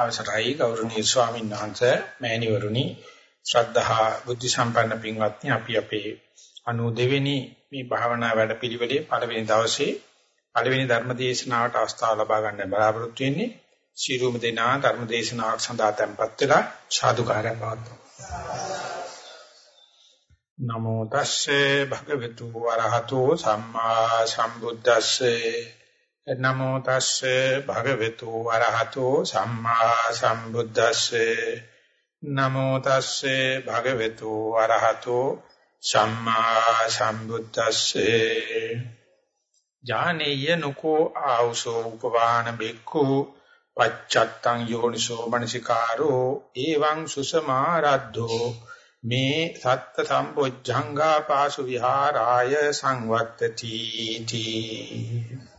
අවසරයි ගෞරවනීය ස්වාමීන් වහන්සේ මෑණිවරුනි ශ්‍රද්ධහා බුද්ධ සම්පන්න පින්වත්නි අපි අපේ 92 වෙනි මේ භාවනා වැඩපිළිවෙලේ පළවෙනි දවසේ පළවෙනි ධර්ම දේශනාවට අවස්ථාව ලබා ගන්න බලාපොරොත්තු වෙන්නේ ශීරුම දෙනා ධර්ම දේශනාවක් සඳහා tempත් වෙලා සාදුකාරයක් පවත්වමු. නමෝ තස්සේ භගවතු වරහතෝ සම්මා සම්බුද්දස්සේ. නමෝ තස්සේ භගවතු වරහතෝ සම්මා සම්බුද්දස්සේ. නමෝ තස්සේ භගවතු වරහතෝ සම්මා සම්බුද්දස්සේ. ඥානේය නුකෝ ආවසෝ උපවාන බික්ඛු පච්චත්තං යෝනිසෝ මනසිකාරෝ එවං සුසමාරද්ධෝ. මේ සත්ත සම්පොච්ඡංගා පාසු විහාරාය සංවත්තති. තී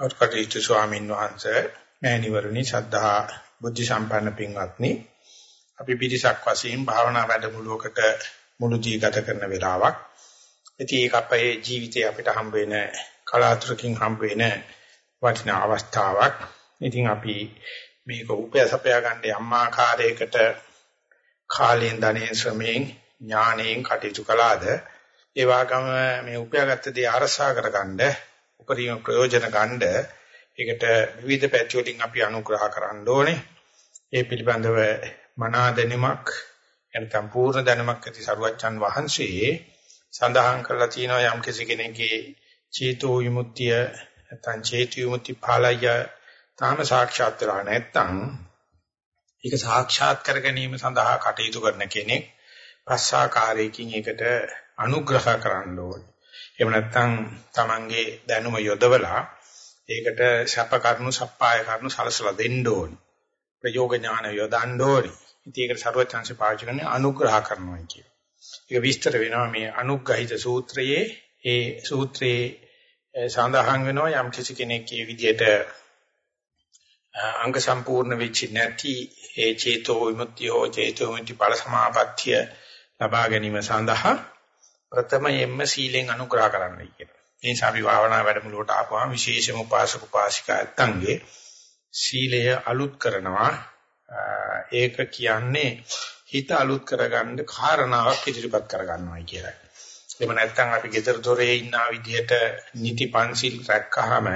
කෞර්කටීතු ස්වාමීන් වහන්සේ මෑණිවරණි ශ්‍රද්ධා බුද්ධ සම්පන්න පින්වත්නි. අපි පිරිසක් වශයෙන් භාවනා වැඩමුළුවකට මුළු දී ගත කරන වෙලාවක්. ඉතින් ඒක අපේ ජීවිතේ අපිට හම්බ වෙන කලාතුරකින් හම්බ වෙන වටිනා අවස්ථාවක්. ඉතින් අපි මේක උපයසපයා ගන්න අම්මාකාරයකට කාලයෙන් ධනෙන් ශ්‍රමයෙන් ඥාණයෙන් කටයුතු කළාද ඒ වගේම මේ උපයාගත්ත දේ අරසා කරගන්න උපරිම ප්‍රයෝජන ගන්න ඒකට විවිධ පැති වලින් අපි අනුග්‍රහ කරන්න ඕනේ ඒ පිළිබඳව මනා දැනුමක් එනතම් පූර්ණ දැනුමක් ඇති සරුවච්චන් වහන්සේ සඳහන් කරලා තියෙනවා යම් කෙනෙකුගේ චේතෝ විමුක්තිය නැත්නම් චේතු විමුක්ති ඵලය තාම සාක්ෂාත් වෙලා නැත්නම් ඒක සාක්ෂාත් කර ගැනීම සඳහා කටයුතු කරන කෙනෙක් පස්සාකාරයකින් ඒකට අනුග්‍රහ කරන්න ඕනේ. එහෙම නැත්නම් Tamange දැනුම යොදවලා ඒකට ශප කරුණු සප්පාය කරුණු සලසලා දෙන්න ඕනේ. ප්‍රයෝග ඥාන යොදන්න ඕනේ. ඉතින් ඒකට ਸਰවචන්සේ පාවිච්චි කරන්නේ අනුග්‍රහ කරනවා කියන. ඒක විස්තර වෙනවා මේ අනුග්‍රහිත සූත්‍රයේ ඒ සූත්‍රයේ සඳහන් වෙනවා යම් කිසි කෙනෙක් මේ විදිහට අංග සම්පූර්ණ වෙච්ච නැති ඒ චේතෝ විමුක්තිය හෝ චේතෝ විමුක්ති ඵල සමාපත්තිය ලබා ගැනීම සඳහා ප්‍රථමයෙන්ම සීලෙන් අනුග්‍රහ කරන්නයි කියනවා. ඒ නිසා අපි භාවනා වැඩමුළුවට ආපුවාම විශේෂම උපාසක උපාසිකා ඇත්තන්ගේ සීලය අලුත් කරනවා. ඒක කියන්නේ හිත අලුත් කරගන්න කාරණාවක් ඉදිරිපත් කරගන්නවායි කියලයි. එහෙම නැත්නම් අපි ගෙදර දොරේ ඉන්න විදිහට නිති පන්සිල් රැක්කහම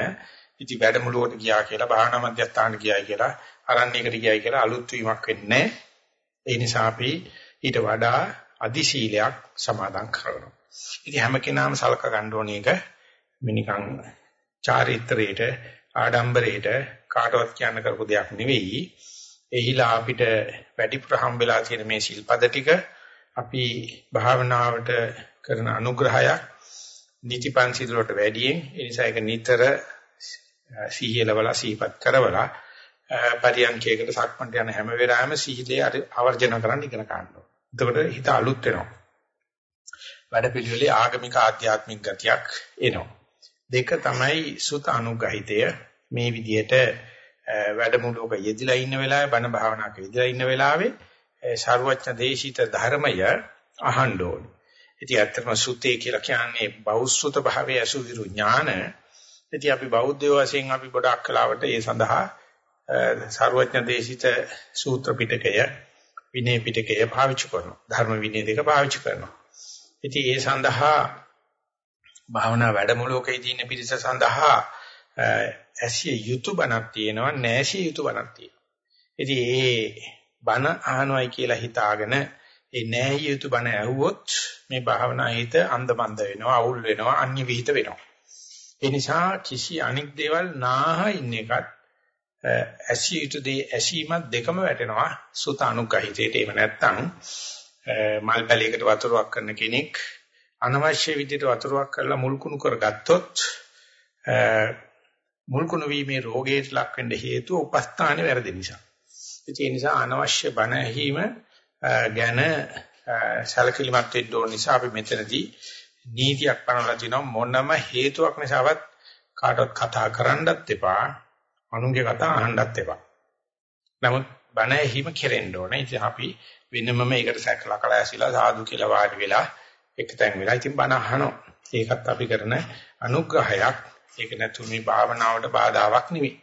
ඉති වැඩමුළුවට ගියා කියලා භාවනා මධ්‍යස්ථානට ගියායි කියලා අරණ්‍යයකට ගියායි කියලා අලුත් වීමක් වෙන්නේ ඒ නිසා අපි ඊට වඩා අදි සීලයක් සමාදන් කරනවා. ඉතින් හැම කෙනාම සලක ගන්න ඕනේ එක මිනිකන් චාරිත්‍රයේට ආඩම්බරයට කාටවත් කියන්න කරපු දෙයක් නෙවෙයි. එහිලා අපිට වැඩිපුර හම්බෙලා තියෙන මේ සිල්පද ටික අපි භාවනාවට කරන අනුග්‍රහයක් නිතිපන්සිල් වලට වැඩියෙන් ඒ නිසා ඒක නිතර සීහියලවලා සීපත් කරවලා පරියන්කයකට සක්මන්ට යන හැම වෙලාවෙම සීහිතේ ආවර්ජන කරන්න ඉගෙන ගන්නවා. එතකොට හිත අලුත් වෙනවා. වැඩ පිළිවෙලේ ආගමික ආධ්‍යාත්මික ගතියක් එනවා. දෙක තමයි සුත අනුගහිතය මේ විදිහට වැඩමුළුවක යෙදිලා ඉන්න වෙලාවේ බණ භාවනාවක යෙදිලා ඉන්න වෙලාවේ ශාරුවච්ච දේශිත ධර්මය අහන්න ඕනේ. ඉතින් ඇත්තම සුතේ කියලා කියන්නේ බෞද්ධ භාවයේ අසුවිරු ඥාන ඉතින් අපි බෞද්ධයෝ වශයෙන් අපි ගොඩක් කලාවට ඒ සඳහා සර්වඥ දේශිත සූත්‍ර පිටකය විනය පිටකය පාවිච්චි කරනවා. ධර්ම විනය දෙක පාවිච්චි කරනවා. ඉතින් ඒ සඳහා භාවනා වැඩමුළුවකදී ඉන්න පිරිස සඳහා ඇසිය යුතු බණක් තියෙනවා, නැසිය යුතු බණක් තියෙනවා. ඉතින් ඒ බණ අහනවයි කියලා හිතාගෙන ඒ නැහිය යුතු බණ ඇහුවොත් මේ භාවනා හිත අන්ධබන්ද වෙනවා, අවුල් වෙනවා, අන්‍ය විහිිත වෙනවා. ඒ නිසා කිසි අනික් දේවල් නාහ ඉන්න එකත් ඇසිය යුතු දේ ඇසීමත් දෙකම වැටෙනවා සුත අනුග්‍රහිතේට එහෙම නැත්නම් මල් පැලයකට වතුරක් කරන කෙනෙක් අනවශ්‍ය විදිහට වතුරක් කරලා මුල්කුණු කරගත්තොත් මුල්කුණු වීමේ රෝගයට ලක් වෙන්න හේතුව උපස්ථානේ වැරදි නිසා. ඒ නිසා අනවශ්‍ය බණ ඇහිම ගැන සැලකිලිමත් වෙන්න ඕන නිසා අපි මෙතනදී නීතියක් පනවලා තිනවා මොනම හේතුවක් නිසාවත් කාටවත් කතා කරන්නත් එපා අනුන්ගේ කතා අහන්නත් එපා. නමුත් බණ ඇහිම කෙරෙන්න ඕනේ. ඉතින් අපි වෙනමම ඒකට සැකලා කලා ඇසිලා සාදු කියලා වාඩි වෙලා එකතෙන් වෙලා ඉතින් බණ අහනවා. ඒකත් අපි කරන අනුග්‍රහයක්. ඒක නැතු මේ භාවනාවට බාධාවක් නෙවෙයි.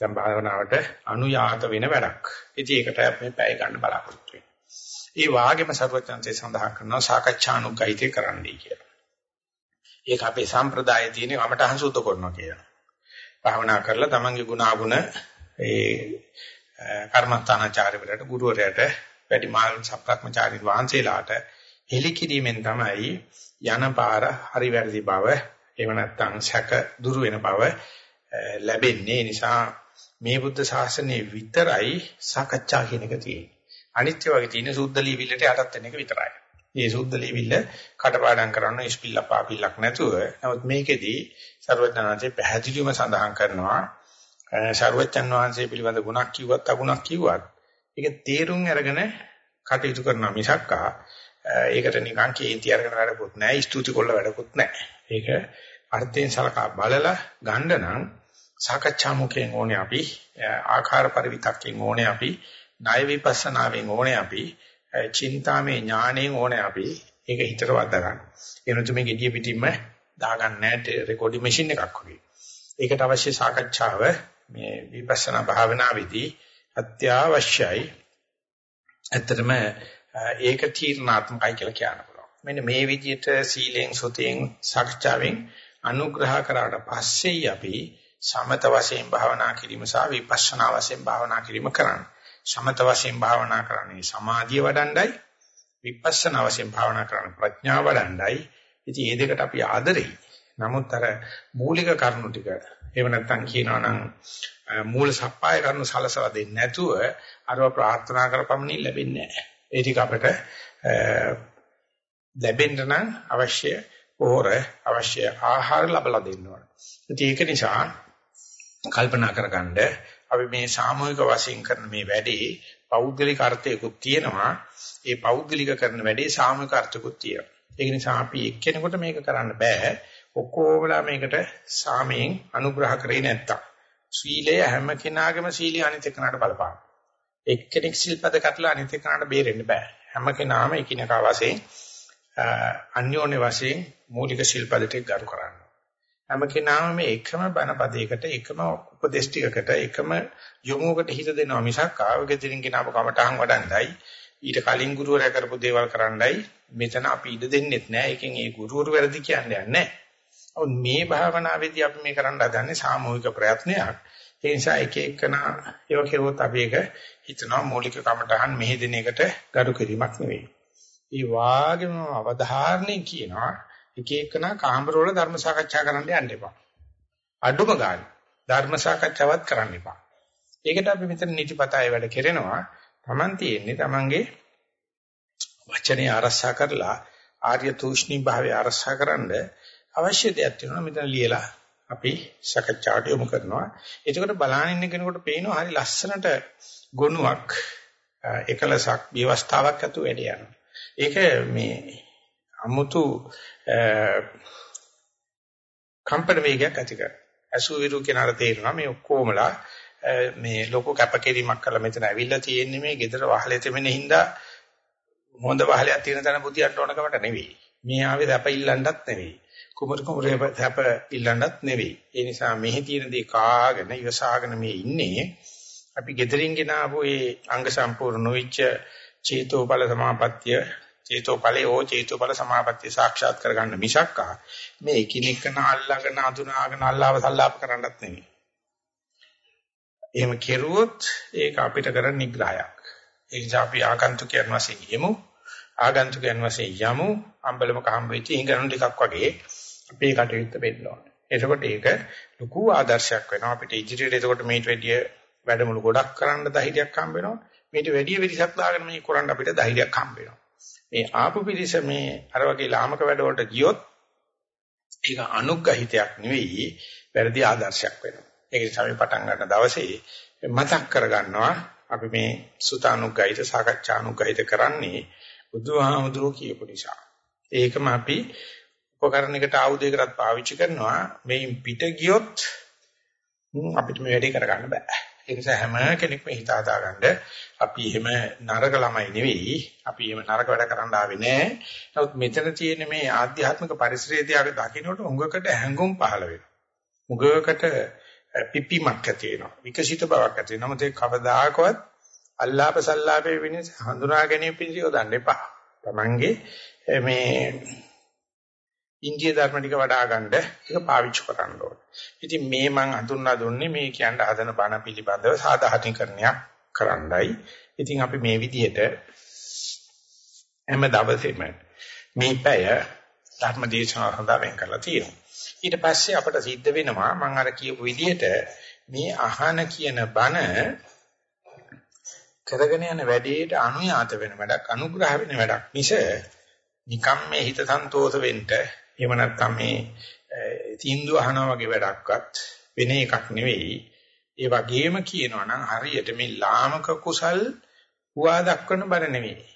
දැන් භාවනාවට අනුයාත වෙන වැඩක්. ඉතින් ඒකට අපි පැය ගන්න බලාපොරොත්තු වෙනවා. ඒ වාගේම සර්වඥාන්සේ සඳහන් කරනවා සාකච්ඡානුගයිතේ කරන්නයි කියලා. ඒක අපේ සම්ප්‍රදායේ තියෙන අපටහන් සුද්ධ කරනවා කියලා. භාවනා කරලා තමන්ගේ ගුණාගුණ ඒ කර්මස්ථානාචාර්යවලට ගුරුවරයාට වැඩිමාල් සප්‍රක්‍මචාරී වහන්සේලාට හෙලිකිරීමෙන් තමයි යන පාර හරි වැරදි බව එහෙම නැත්නම් සැක දුරු වෙන බව ලැබෙන්නේ නිසා මේ බුද්ධ ශාසනයේ විතරයි සාකච්ඡා කියන එක තියෙන්නේ. අනිත්‍ය වගේ තියෙන සුද්ධ ලීවිල්ලට යටත් වෙන එක විතරයි. මේ සුද්ධ ලිවිල්ල කටපාඩම් කරන ඉස්පිල්ල පාපිල්ලක් නැතුව. නමුත් මේකෙදී ਸਰවඥාන්සේ පැහැදිලිවම සඳහන් කරනවා ਸਰවඥන් වහන්සේ පිළිබඳ ගුණක් කිව්වත් අගුණක් කිව්වත් ඒක තේරුම් අරගෙන කටයුතු කරනවා මිසක්කා ඒකට නිකන් කේන්ති අරගෙන වැඩකුත් නැහැ ස්තුති කොල්ල වැඩකුත් නැහැ. ඒක අර්ථයෙන් සලකා බලලා ගන්න නම් සාකච්ඡා මුඛයෙන් ඕනේ අපි ආකාර පරිවිතක්යෙන් ඕනේ අපි ණය විපස්සනාවෙන් ඕනේ අපි චින්තාමේ ඥාණයෙන් ඕනේ අපි ඒක හිතට වද්දා ගන්න. එනතු මේ gediya පිටින්ම දාගන්න නැහැ රෙකෝඩින් මැෂින් එකක් වගේ. ඒකට අවශ්‍ය සාකච්ඡාව මේ විපස්සනා භාවනාවේදී අත්‍යවශ්‍යයි. ඇත්තටම ඒක තීර්ණාත්මකයි කියලා කියන්න පුළුවන්. මෙන්න මේ විදිහට සීලෙන් සුතෙන් සාකච්ඡාවෙන් අනුග්‍රහ කරාට පස්සේ අපි සමත වශයෙන් භාවනා කිරීම සහ විපස්සනා වශයෙන් භාවනා කිරීම කරන්නේ. සමත වශයෙන් භාවනා කරන්නේ සමාධිය වඩණ්ඩයි විපස්සනා වශයෙන් භාවනා කරන්නේ ප්‍රඥාව වඩණ්ඩයි. ඉතින් මේ දෙකට අපි ආදරෙයි. නමුත් අර මූලික කරුණු ටික එහෙම නැත්නම් කියනවා නම් මූල සප්පාය කරුණු සලසලා දෙන්නේ නැතුව අරව ප්‍රාර්ථනා කරපමණින් ලැබෙන්නේ නැහැ. ඒ ටික අපිට ලැබෙන්න නම් අවශ්‍ය පොහොර අවශ්‍ය ආහාර ලබලා දෙන්න ඕන. ඒක නිසා කල්පනා කරගන්න අපි මේ සාමූහික වශයෙන් කරන මේ වැඩේ පෞද්ගලික අර්ථයකුත් තියෙනවා. ඒ පෞද්ගලික කරන වැඩේ සාමූහික අර්ථකුත් තියෙනවා. ඒක නිසා අපි එක්කෙනෙකුට මේක කරන්න බෑ. ඔක්කොමලා මේකට සාමයෙන් අනුග්‍රහ කරේ නැත්තම්. සීලය හැම කෙනාගේම සීලිය අනිත් එකනට බලපාන. එක්කෙනෙක් සිල්පද කටලා අනිත් එකනට බේරෙන්න බෑ. හැම කෙනාම එකිනෙකා වශයෙන් අන්‍යෝන්‍ය වශයෙන් මූලික ශිල්පදට ගරු කරන්නේ. හැම කෙනාම මේ එකම බණපදයකට එකම උපදේශ ටිකකට එකම යොමුවකට හිත දෙනවා මිසක් ආවගෙදින් ගෙනාව කමටහන් වඩන්නයි ඊට කලින් ගුරුවරයා කරපු දේවල් කරන්නයි මෙතන අපි ඉඩ දෙන්නෙත් නෑ. ඒකෙන් ඒ ගුරුවරු වැරදි කියන්නේ නැහැ. මේ භාවනාවේදී අපි මේ කරන්න හදන්නේ සාමූහික ප්‍රයත්නයක්. ඒ නිසා එක එකනා ඒව කෙරුවොත් අපි ඒක හිතනවා මූලික කමටහන් මෙහෙ දෙන එකට gadu කිරීමක් නෙවෙයි. ඒ වාගේම අවධාරණය කියනවා එක එකනා කාමරවල ධර්ම සාකච්ඡා කරන්න යන්න එපා. අඩුම ගන්න ධර්ම සාකච්ඡාවක් කරන්න එපා. ඒකට අපි මෙතන නිතිපතයි වැඩ කරනවා. Taman තියෙන්නේ Tamanගේ වචනේ ආරක්ෂා කරලා ආර්ය තුෂ්ණී භාවය ආරක්ෂා කරන්න අවශ්‍ය දෙයක් තියෙනවා මෙතන ලියලා අපි සාකච්ඡාට යොමු කරනවා. එතකොට බලන ඉන්න කෙනෙකුට පේනවා හරි ලස්සනට ගොනුවක් එකලසක් විවස්ථාවක් ඇතුව වැඩ යනවා. ඒක මේ අමුතු කම්පන වේගයක් ඇති කරනවා. අසුවිරු කෙනාට තේරෙනවා මේ ඔක්කොමලා මේ ලොකු කැපකිරීමක් කරලා මෙතන ඇවිල්ලා තියෙන්නේ මේ gedara වහලේ තෙමෙන හින්දා හොඳ වහලයක් තියෙන තැන පුතියන්ට ඕනකමට නෙවෙයි. මේ ආවේ දැප ඉල්ලන්නත් නෙවෙයි. කුමරු කුමරේ දැප ඉල්ලන්නත් නෙවෙයි. ඒ නිසා මෙහි තියෙන දේ කාගෙන ඉවසාගෙන මේ ඉන්නේ අපි gederin ගෙනාවු ඒ අංග සම්පූර්ණ නොවිච්ච චේතෝපල සමාපත්තිය චේතෝපලේ ඕ චේතෝපල සමාපත්තිය සාක්ෂාත් කරගන්න මිසක්කා මේ එකිනෙකන අල්ලගෙන අඳුනාගෙන අල්ලාව සල්ලාප කරන්නත් නෙවෙයි. එහෙම කෙරුවොත් ඒක අපිට කරන නිග්‍රහයක්. ඒ නිසා අපි ආගන්තුකයන් වශයෙන් යමු. ආගන්තුකයන් වශයෙන් යමු. අම්බලමක හම්බ වෙච්ච ඉංගරණු ටිකක් වගේ අපේ කටයුත්ත වෙන්න ඕනේ. එතකොට ඒක ලොකු ආදර්ශයක් වෙනවා අපිට ඉදිරියට එතකොට මේට වැඩිය වැඩමුළු ගොඩක් කරන්න ධෛර්යයක් හම්බ වෙනවා. මේට වැඩිය විදිහක් දාගෙන මේ කරන්න අපිට ධෛර්යයක් හම්බ වෙනවා. මේ ආපු පිළිස මේ අර වගේ ලාමක වැඩවලට ගියොත් ඒක අනුග්‍රහිතයක් නෙවෙයි වැරදි ආදර්ශයක් වෙනවා. ඒක නිසා අපි පටන් ගන්න දවසේ මතක් කරගන්නවා අපි මේ සුතානුග්‍රහිත සාකච්ඡානුග්‍රහිත කරන්නේ බුදුහාමුදුරුවෝ කියපු නිසා. ඒකම අපි උපකරණයකට ආයුධයකටත් පාවිච්චි කරනවා. මේ පිට ගියොත් අපිට මේ වැඩේ කරගන්න බෑ. ඒ නිසා හැම කෙනෙක්ම හිත හදාගන්න අපි එහෙම නරක ළමයි නෙවෙයි. අපි එහෙම නරක වැඩ කරන්න ආවේ නෑ. නමුත් මෙතන තියෙන මේ ආධ්‍යාත්මික පරිසරයේදී ආගේ දකින්නට උඟකට හැඟුම් පහළ වෙනවා. උඟකට පිපිමක් ඇති වෙනවා. විකසිත බවක් ඇති වෙනවා. මොකද කවදාකවත් අල්ලාප සල්ලාපේ වෙනස හඳුනා ගැනීම පිණිස යොදන්න එපා. Tamange මේ ඉන්දිය ධර්ම ටික වඩා ගන්න ඒක පාවිච්චි කරන්න ඕනේ. ඉතින් මේ මං හඳුන්වා දුන්නේ මේ කියන්න හදන බණ පිළිබඳව සාධාරණීකරණයක් කරන්නයි. ඉතින් අපි මේ විදිහට හැම දවසෙම මේ පැය ධර්ම දේශනාව සඳහා වෙන් කරලා තියෙනවා. ඊට පස්සේ අපට සිද්ධ වෙනවා මම අර කියපු විදිහට මේ අහන කියන බණ කරගෙන යන වැඩේට අනුයාත වෙන වැඩක් අනුග්‍රහ වෙන වැඩක් මිස නිකම් මේ හිත සන්තෝෂ වෙන්න එහෙම නැත්නම් මේ තීන්දුව අහනවා වගේ වැඩක්වත් වෙන එකක් නෙවෙයි ඒ වගේම කියනවා නම් හරියට මේ ලාමක කුසල් හුවා දක්වන බර නෙවෙයි.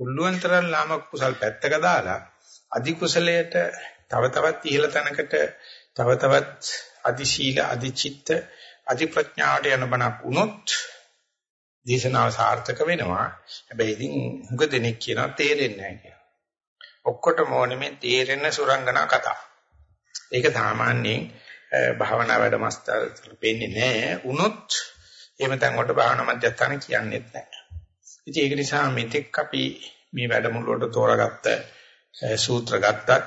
පුළුවන් තරම් ලාමක කුසල් පැත්තක දාලා අධි කුසලයට තව තවත් ඉහළ තැනකට තව තවත් අධි ශීල අධි චිත්ත අධි ප්‍රඥාවට යන බණක් වුණොත් දේශනාව සාර්ථක වෙනවා. හැබැයි ඉතින් හුඟ දෙනෙක් කියනවා තේරෙන්නේ නැහැ කියලා. ඔක්කොටම ඕනේ මේ තේරෙන සුරංගනා කතා. ඒක සාමාන්‍යයෙන් භාවනා වැඩමස්තර පෙන්නේ නැහැ. උනොත් එහෙම තැන් වලට භාවනා මධ්‍යස්ථාන කියන්නේත් නැහැ. ඉතින් ඒක නිසා මෙතෙක් අපි මේ වැඩමුළුවට තෝරාගත්ත සූත්‍ර ගත්තත්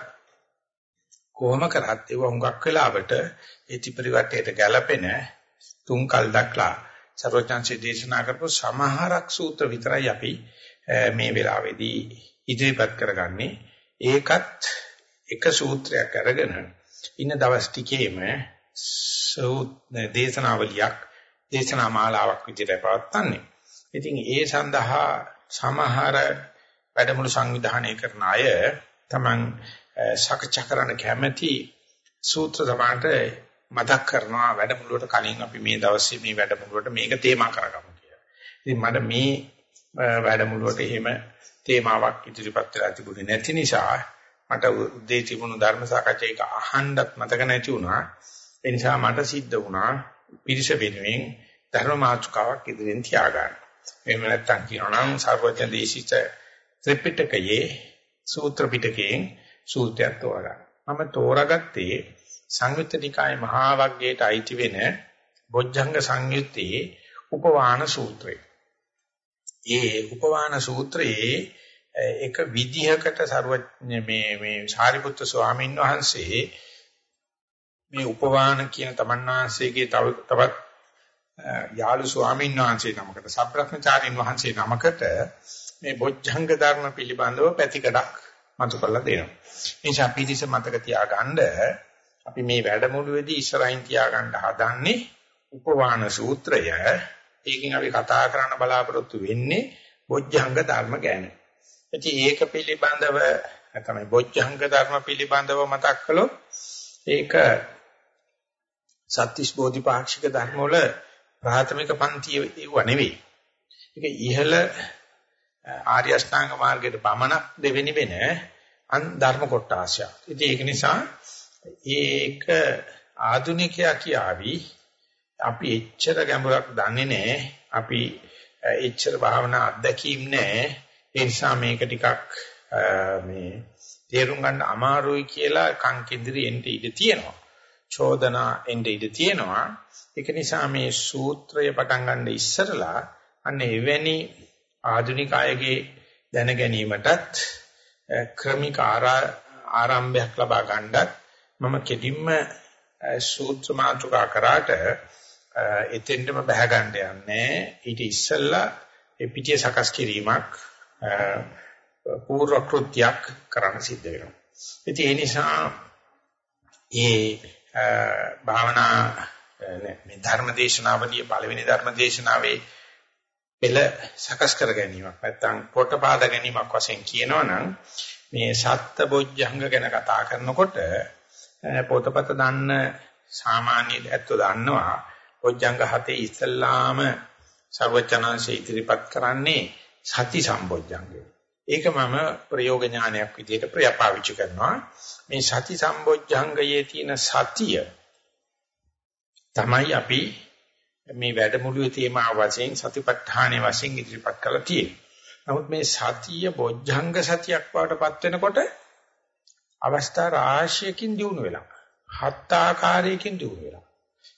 කොහොම කරත් ඒව හුඟක් වෙලාවට ඒති පරිවර්තයට ගැලපෙන තුන් කල් දක්ලා සර්වඥාන්සේ දේශනා කරපු සමහරක් සූත්‍ර විතරයි අපි මේ වෙලාවේදී ඉදිරිපත් කරගන්නේ ඒකත් එක සූත්‍රයක් අරගෙන ඉන්න දවස් ටිකේම දේශනාවලියක් දේශනා මාලාවක් විදිහට පවත්වන්නේ. ඉතින් ඒ සඳහා සමහර වැඩමුළු සංවිධානය කරන අය තමන් සාකච්ඡා කරන්න කැමැති සූත්‍ර සමාන්ට මතක් කරනවා වැඩමුළුවට කලින් අපි මේ දවසේ මේ වැඩමුළුවට මේක තේමා කරගමු කියලා. ඉතින් මට මේ වැඩමුළුවට එහෙම තේමාවක් ඉදිරිපත් වෙලා තිබුණේ නැති නිසා මට උදේ තිබුණු ධර්ම සාකච්ඡා එක අහන්නත් මතක නැති වුණා. ඒ නිසා මට සිද්ධ වුණා පිරිස වෙනුවෙන් ධර්ම මාතෘකාවක් ඉදිරියෙන් තියාගන්න. එහෙම නැත්නම් කියනවා නම් සර්වඥ දේශිත ත්‍රිපිටකයේ සූත්‍ර පිටකයෙන් සූත්‍රයක් තෝරගන්න. මම තෝරාගත්තේ සංයුත්ත නිකායේ මහා වග්ගයට අයිති වෙන බොජ්ජංග සංයුත්තේ උපවාන සූත්‍රය. ඒ උපවාන සූත්‍රයේ එක විදිහකට සරුවඥ මේ මේ සාරිපුත්‍ර ස්වාමීන් වහන්සේ මේ උපවාන කියන තමන්වහන්සේගේ තව තවත් යාළු ස්වාමීන් වහන්සේ නමකට සබ්‍රහ්මචාරින් වහන්සේ නමකට මේ බොජ්ජංග ධර්ම පිළිබඳව පැතිකඩක් මතු කරලා දෙනවා. ඒ නිසා පිටිස මතක තියාගන්න අපි මේ වැඩමුළුවේදී ඉස්සරහින් තියාගන්න හදන්නේ උපවාන සූත්‍රය. ඒකෙන් අපි කතා කරන්න බලාපොරොත්තු වෙන්නේ බොජ්ජංග ධර්ම ගැන. ඉතින් ඒක පිළිබඳව නැත්නම් බොජ්ජංග ධර්ම පිළිබඳව මතක් කළොත් ඒක සත්‍තිස් බෝධිපාක්ෂික ධර්ම වල ප්‍රාථමික පන්තිය ඒව නෙවෙයි. ඒක ඉහළ ආර්ය අෂ්ටාංග මාර්ගයේ පමණක් දෙවෙනි වෙන අන් ධර්ම කොටාශය. ඉතින් ඒක නිසා ඒක ආධුනිකයා කියාවි අපි එච්චර ගැඹුරක් දන්නේ නැහැ. අපි එච්චර භාවනා අත්දැකීම් නැහැ. ඒ නිසා මේක ටිකක් මේ තේරුම් ගන්න අමාරුයි කියලා කන් කිඳිරි එන්න ඉඩ තියෙනවා. චෝදනා එන්න ඉඩ තියෙනවා. ඒක නිසා මේ සූත්‍රය පටන් ගන්න ඉස්සරලා අන්න එවැනි ආධුනික අයගේ දැන ගැනීමටත් ක්‍රමික ආරම්භයක් ලබා ගන්නත් මම කෙටින්ම සූත්‍ර මාතෘකා කරාට එතෙන්ටම බහ ගන්න යන්නේ ඊට ඉස්සෙල්ලා ඒ පිටිය සකස් කිරීමක් පූර්ව කෘත්‍යයක් කරන්න සිද්ධ වෙනවා. ඉතින් ඒ නිසා ඒ භාවනා මේ ධර්ම දේශනාවලිය පළවෙනි ධර්ම දේශනාවේ පෙළ සකස් කර ගැනීමක් නැත්නම් පොටපාද ගැනීමක් වශයෙන් කියනවනම් මේ සත්ත බොජ්ජංග ගැන කතා කරනකොට පොතපත දන්න සාමාන්‍ය ඇත්තෝ දන්නවා බොජ්ජංග හතේ ඉස්සල්ලාම සර්වචනංශය ඉදිරිපත් කරන්නේ සති සම්බොජ්ජංගය. ඒක මම ප්‍රයෝග ඥානයක් විදිහට ප්‍රයපාවිච්චි කරනවා. මේ සති සම්බොජ්ජංගයේ තියෙන සතිය තමයි අපි මේ වැඩමුළුවේ තේමා වශයෙන් සතිපට්ඨානයේ වශයෙන් ඉදිරිපත් කරලා තියෙන්නේ. නමුත් මේ සතිය බොජ්ජංග සතියක් වඩටපත් වෙනකොට අවස්ථා රාශියකින් දිනු වෙලා හත් ආකාරයකින් දිනු වෙලා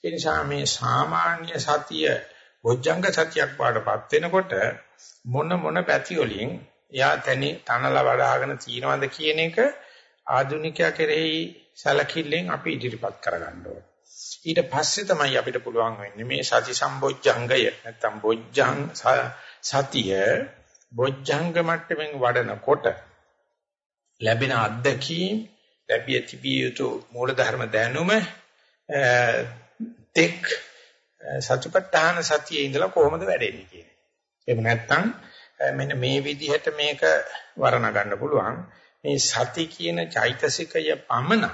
ඒ නිසා මේ සාමාන්‍ය සතිය බොජ්ජංග සතියක් වඩපත් වෙනකොට මොන මොන පැති වලින් එයා තනි තනලා වඩ아가න තියනවද කියන එක ආධුනිකයා කෙරෙහි සැලකිල්ලෙන් අපි ඉදිරිපත් කරගන්න ඕනේ. ඊට පස්සේ තමයි අපිට පුළුවන් වෙන්නේ මේ සති සම්බොජ්ජංගය නැත්තම් බොජ්ජං සතිය බොජ්ජංග මට්ටමින් වඩනකොට ලැබෙන අත්දැකීම් ලැබිය තිබිය යුතු මූලධර්ම දැනුම තෙක් සතිපට්ඨාන සතියේ ඉඳලා කොහොමද වැඩෙන්නේ කියන්නේ. එහෙම නැත්නම් මෙන්න මේ විදිහට මේක වර්ණ ගන්න පුළුවන්. මේ සති කියන චෛතසිකය පමණ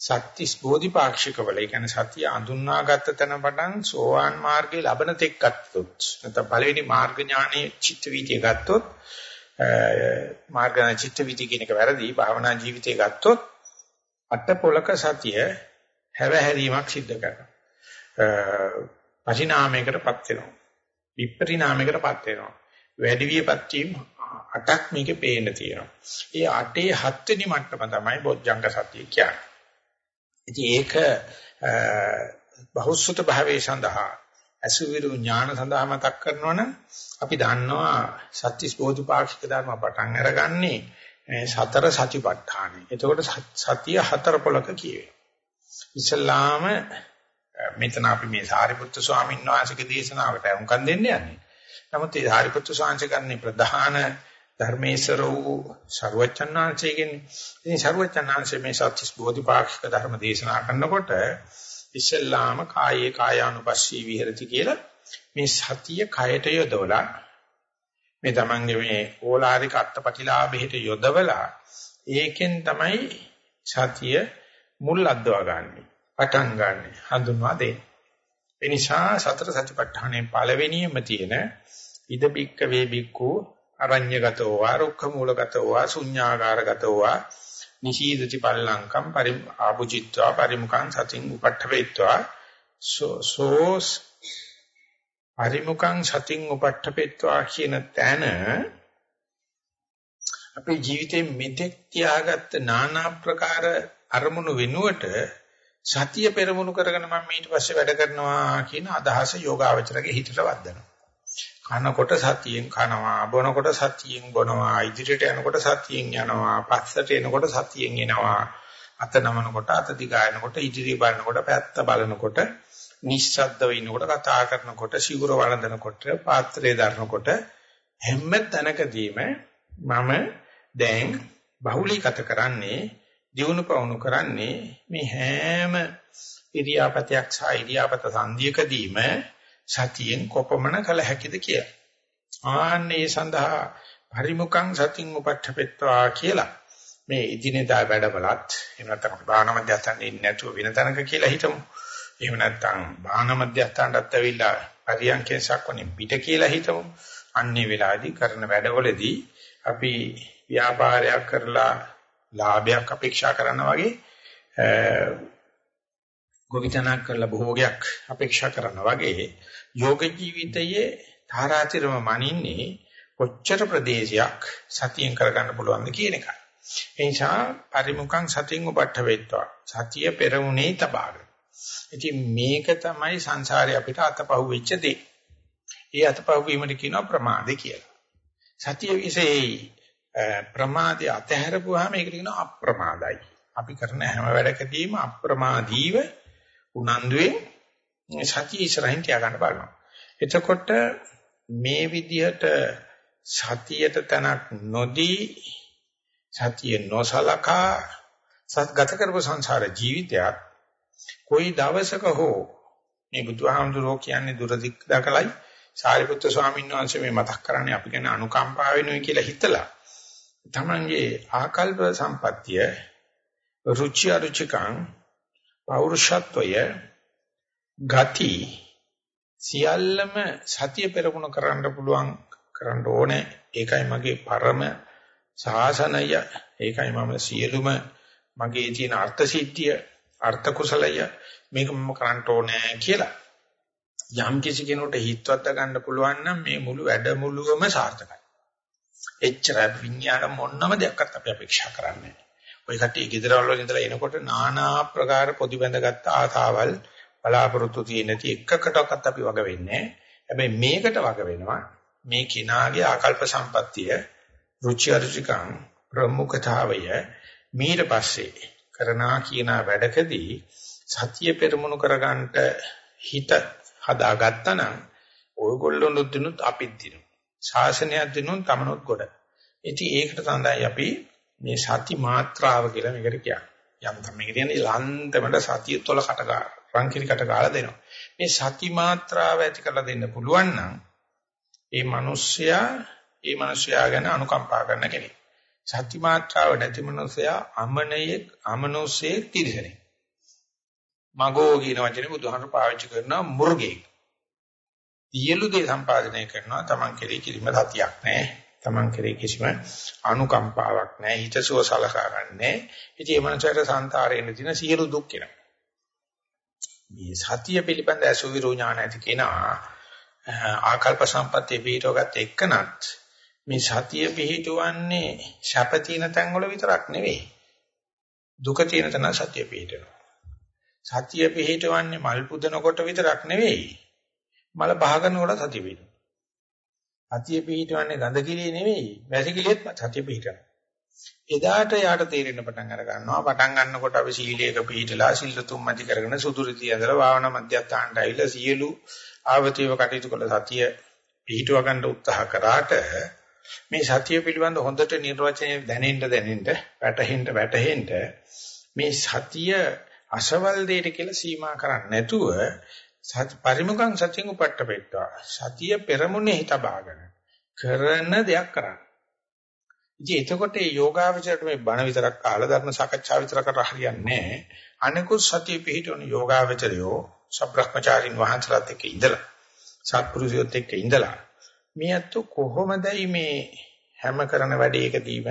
සත්‍තිස් බෝධිපාක්ෂිකවල ඒ කියන්නේ සතිය අඳුනාගත්ත තැන පටන් සෝවාන් මාර්ගයේ ලබන තෙක් ගත්තොත් නැත්නම් පළවෙනි මාර්ග ඥානයේ චිත්ත වීතිය ගත්තොත් මාර්ග චිත්ත වීතිය කියන එක වැරදි භාවනා ජීවිතය ගත්තොත් අට පොලක සතිය හැවහැරීමක් සිද්ධ කරනවා පරිණාමයකටපත් වෙනවා විපරිණාමයකටපත් වෙනවා වැඩි වියපත් වීම අටක් මේකේ පේන්න තියෙනවා. ඒ අටේ හත්වෙනි මට්ටම තමයි බොජ්ජංග සතිය කියන්නේ. ඉතින් ඒක බහුසුත භාවයේ සඳහා අසුවිරු ඥාන සඳහා මතක් කරනවනම් අපි දන්නවා සත්‍තිස් බෝධිපාක්ෂික ධර්ම පටන් අරගන්නේ සතර සතිපට්ඨානෙ. එතකොට සතිය හතර පොලක කියවේ. ඉස්ලාම මෙතන අපි මේ සාරිපුත්තු ස්වාමීන් වහන්සේගේ දේශනාවට අනුකම් දෙන්න යන්නේ. නමුත් ඒ සාරිපුත්තු ස්වාමීන් කරන්නේ ප්‍රධාන ධර්මේශර වූ ਸਰවචන්නාංශයෙන් ඉතින් ਸਰවචන්නාංශ මේ සත්‍විස් බෝධිපාක්ෂික ධර්ම දේශනා කරනකොට ඉස්සෙල්ලාම කායේ කායානුපස්සී විහෙරති කියලා මේ සතිය කයට යොදවලා මේ තමන්ගේ මේ ඕලාරික අත්පතිලාභෙට යොදවලා ඒකෙන් තමයි සතිය මුල් අද්දවා ගන්නෙ. පටන් ගන්නෙ හඳුන්වා දෙන්නේ. ඒ නිසා සතර සතිපට්ඨානයේ පළවෙනියම තියෙන ඉද බික්ක වේ බික්කු අරඤ්‍යගතෝ වා රුක්ඛ මූලගතෝ වා ශුඤ්ඤාකාරගතෝ වා නිශීදති පල්ලංකම් පරි ආභුචිත්වා පරිමුඛං සතින් උපට්ඨපෙත්වා. සෝස් පරිමුඛං සතින් උපට්ඨපෙත්වා කියන තැන අපේ ජීවිතේ මෙතෙක් තියාගත්ත নানা ප්‍රකාර අරමුණු වෙනුවට සතිය පෙරමුණු කරගෙන මම ඊට පස්සේ වැඩ කරනවා කියන අදහස යෝගාවචරගේ හිතට වද්දනවා. කනකොට සතියෙන් කනවා, බොනකොට සතියෙන් බොනවා, ඉදිරියට යනකොට සතියෙන් යනවා, පස්සට එනකොට සතියෙන් එනවා. අත නමනකොට අත දිගායනකොට ඉදිරිය බලනකොට පැත්ත බලනකොට නිශ්ශබ්දව ඉන්නකොට කතා කරනකොට සිවුර වළඳනකොට පාත්‍රය දරනකොට හැම තැනකදීම මම දැන් බහුලීගත කරන්නේ දිනු පවුණු කරන්නේ මේ හැම ඉරියාපතයක් සහ ඉරියාපත සංධියකදීම සතියෙන් කොපමණ කළ හැකිද කියලා. ආන්නේ සඳහා පරිමුඛං සතින් උපට්ඨපෙත්වා කියලා මේ ඉදිනදා වැඩවලත් එහෙම නැත්නම් භාවනා මධ්‍යස්ථානයේ ඉන්නේ නැතුව වෙන තැනක කියලා හිතමු. එහෙම නැත්නම් භාවනා මධ්‍යස්ථානටත් ඇවිල්ලා පරියන්කේ සක්වනේ පිට කියලා හිතමු. අන්නේ වෙලාවේදී කරන වැඩවලදී අපි ව්‍යාපාරයක් කරලා ලාභයක් අපේක්ෂා කරනා වගේ ගොවිතැනක් කරලා භෝගයක් අපේක්ෂා කරනා වගේ යෝග ජීවිතයේ ධාරාතිරම මනින්නේ කොච්චර ප්‍රදේශයක් සතියෙන් කරගන්න පුළුවන්ද කියන එකයි. ඒ නිසා පරිමුඛං සතියෙන් උපට්ඨ වෙත්වා. සතිය පෙරමුණේ තබාගෙන. ඉතින් මේක තමයි සංසාරේ අපිට අතපහුව වෙච්ච දේ. ඒ අතපහුව වීමට කියනවා ප්‍රමාදේ කියලා. සතිය විශේෂයි ප්‍රමාදේ අතහැරපුවාම ඒකට කියනවා අප්‍රමාදයි. අපි කරන හැම වැඩකදීම අප්‍රමාදීව උනන්දුවෙන් සතිය ඉස්සරහින් තියාගන්න බලනවා. එතකොට මේ විදිහට සතියට තනක් නොදී සතිය නොසලකා සත්ගත කරපු සංසාර ජීවිතයක් કોઈ දවසක හෝ මේ බුදුහාමුදුරෝ කියන්නේ දුරදික් දකලයි සාරිපුත්‍ර ස්වාමීන් වහන්සේ මේ මතක් කරන්නේ අපි ගැන අනුකම්පා වෙනුයි කියලා හිතලා තමන්ගේ ආකල්ප සම්පත්තිය රුචි අරුචිකං පෞරුෂත්වය ගති සියල්ලම සතිය පෙරමුණ කරන්න පුළුවන් කරන්න ඕනේ. ඒකයි මගේ පරම සාසනය. ඒකයි මම සියලුම මගේ තියෙන අර්ථ සිද්ධිය අර්ථ කුසලය. මේක මම කරන්න ඕනේ කියලා යම් කිසි කෙනෙකුට හිතවත් ගන්න පුළුවන් නම් මේ මුළු වැඩමුළුවම සාර්ථකයි. එච්චර විඥාන මොන්නම දෙයක්වත් අපි අපේක්ෂා කරන්නේ ඔය කට්ටිය ගෙදරවල ඉඳලා එනකොට নানা ප්‍රකාර පොදි බැඳගත් ආසාවල් බලාපොරොත්තු තියෙන නැති එකකටවත් අපි වග වෙන්නේ හැබැයි මේකට වග වෙනවා මේ කිනාගේ ආකල්ප සම්පත්තිය රුචි අරුචිකං ප්‍රමුඛතාවය මීට පස්සේ කරනා කියන වැඩකදී සතිය පෙරමුණු කරගන්නට හිත හදාගත්තා නම් ඔයගොල්ලොනුත් දිනුත් අපිත් දිනු ශාසනයක් දිනුත් තමනොත් කොට. ඉතින් ඒකට තමයි අපි මේ සති මාත්‍රාව කියලා මේකට කියන්නේ. යම් තමයි කියන්නේ ලන්තමඩ සතිය තොල කට ගන්න. රංකිරි කට ගාලා දෙනවා. මේ සති මාත්‍රාව ඇති කරලා දෙන්න පුළුවන් නම් ඒ මිනිස්සයා ඒ මිනිස්සයා ගැන අනුකම්පා කරන කෙනෙක්. සත්‍ය මාත්‍රාව නැති මිනිස්සයා අමනයේ අමනෝසේ තිරසනේ. මගෝ කියන වචනේ බුදුහාමර පාවිච්චි කරනවා මුර්ගෙක්. සියලු දේ සම්පාදනය කරනවා Taman කෙරේ කිසිම සතියක් නැහැ. Taman කෙරේ කිසිම අනුකම්පාවක් නැහැ. හිතසුව සලකා ගන්නෑ. ඉතින් මේ මනසට සංතාරයෙන් දින සියලු දුක් එනවා. මේ සතිය පිළිබඳ අසුවිරු ඥාන ඇති කෙනා ආකල්ප සම්පත්තිය පිටවගත් එක්කනත් මේ සතිය පිහිටවන්නේ ශප තියෙන තැන් වල විතරක් නෙවෙයි. දුක තියෙන තැන සතිය පිහිටනවා. සතිය පිහිටවන්නේ මල් පුදනකොට විතරක් නෙවෙයි. මල පහ කරනකොට සතිය පිහිටනවා. සතිය පිහිටවන්නේ ගඳ කිලිය නෙවෙයි. වැසි කිලියෙත් සතිය පිහිටනවා. එදාට යාට තේරෙන්න පටන් අර ගන්නවා. පටන් ගන්නකොට අපි සීලයක පිහිටලා සිල් තුම්මැති කරගෙන සුදුරිතිය ඇඳලා භාවනා මධ්‍යස්ථානට ඇවිල්ලා සියලු ආවතිව කටයුතු කළ සතිය පිහිටව ගන්න උත්සාහ කරාට මේ සතිය පිළිබඳ හොඳට නිර්වචනය දැනෙන්න දැනෙන්න වැටහෙන්න වැටහෙන්න මේ සතිය අසවල් දෙයට කියලා සීමා කරන්නේ නැතුව සති පරිමුඛං සත්‍යං උපට්ඨපෙත්තා සතිය පෙරමුණේ හිතබාගෙන කරන දෙයක් කරන්න. ඉතින් එතකොට මේ යෝගාවචරයට මේ බණ විතරක් කාලා ධර්ම සාකච්ඡා විතර කරලා හරියන්නේ නැහැ. අනිකුත් සතිය පිහිටවන යෝගාවචරයෝ සබ්‍රහ්මචාරින් වහන්සලාත් එක්ක ඉඳලා සත්පුරුෂයොත් එක්ක ඉඳලා මේ අත කොහොමදයි මේ හැම කරන වැඩේකදීම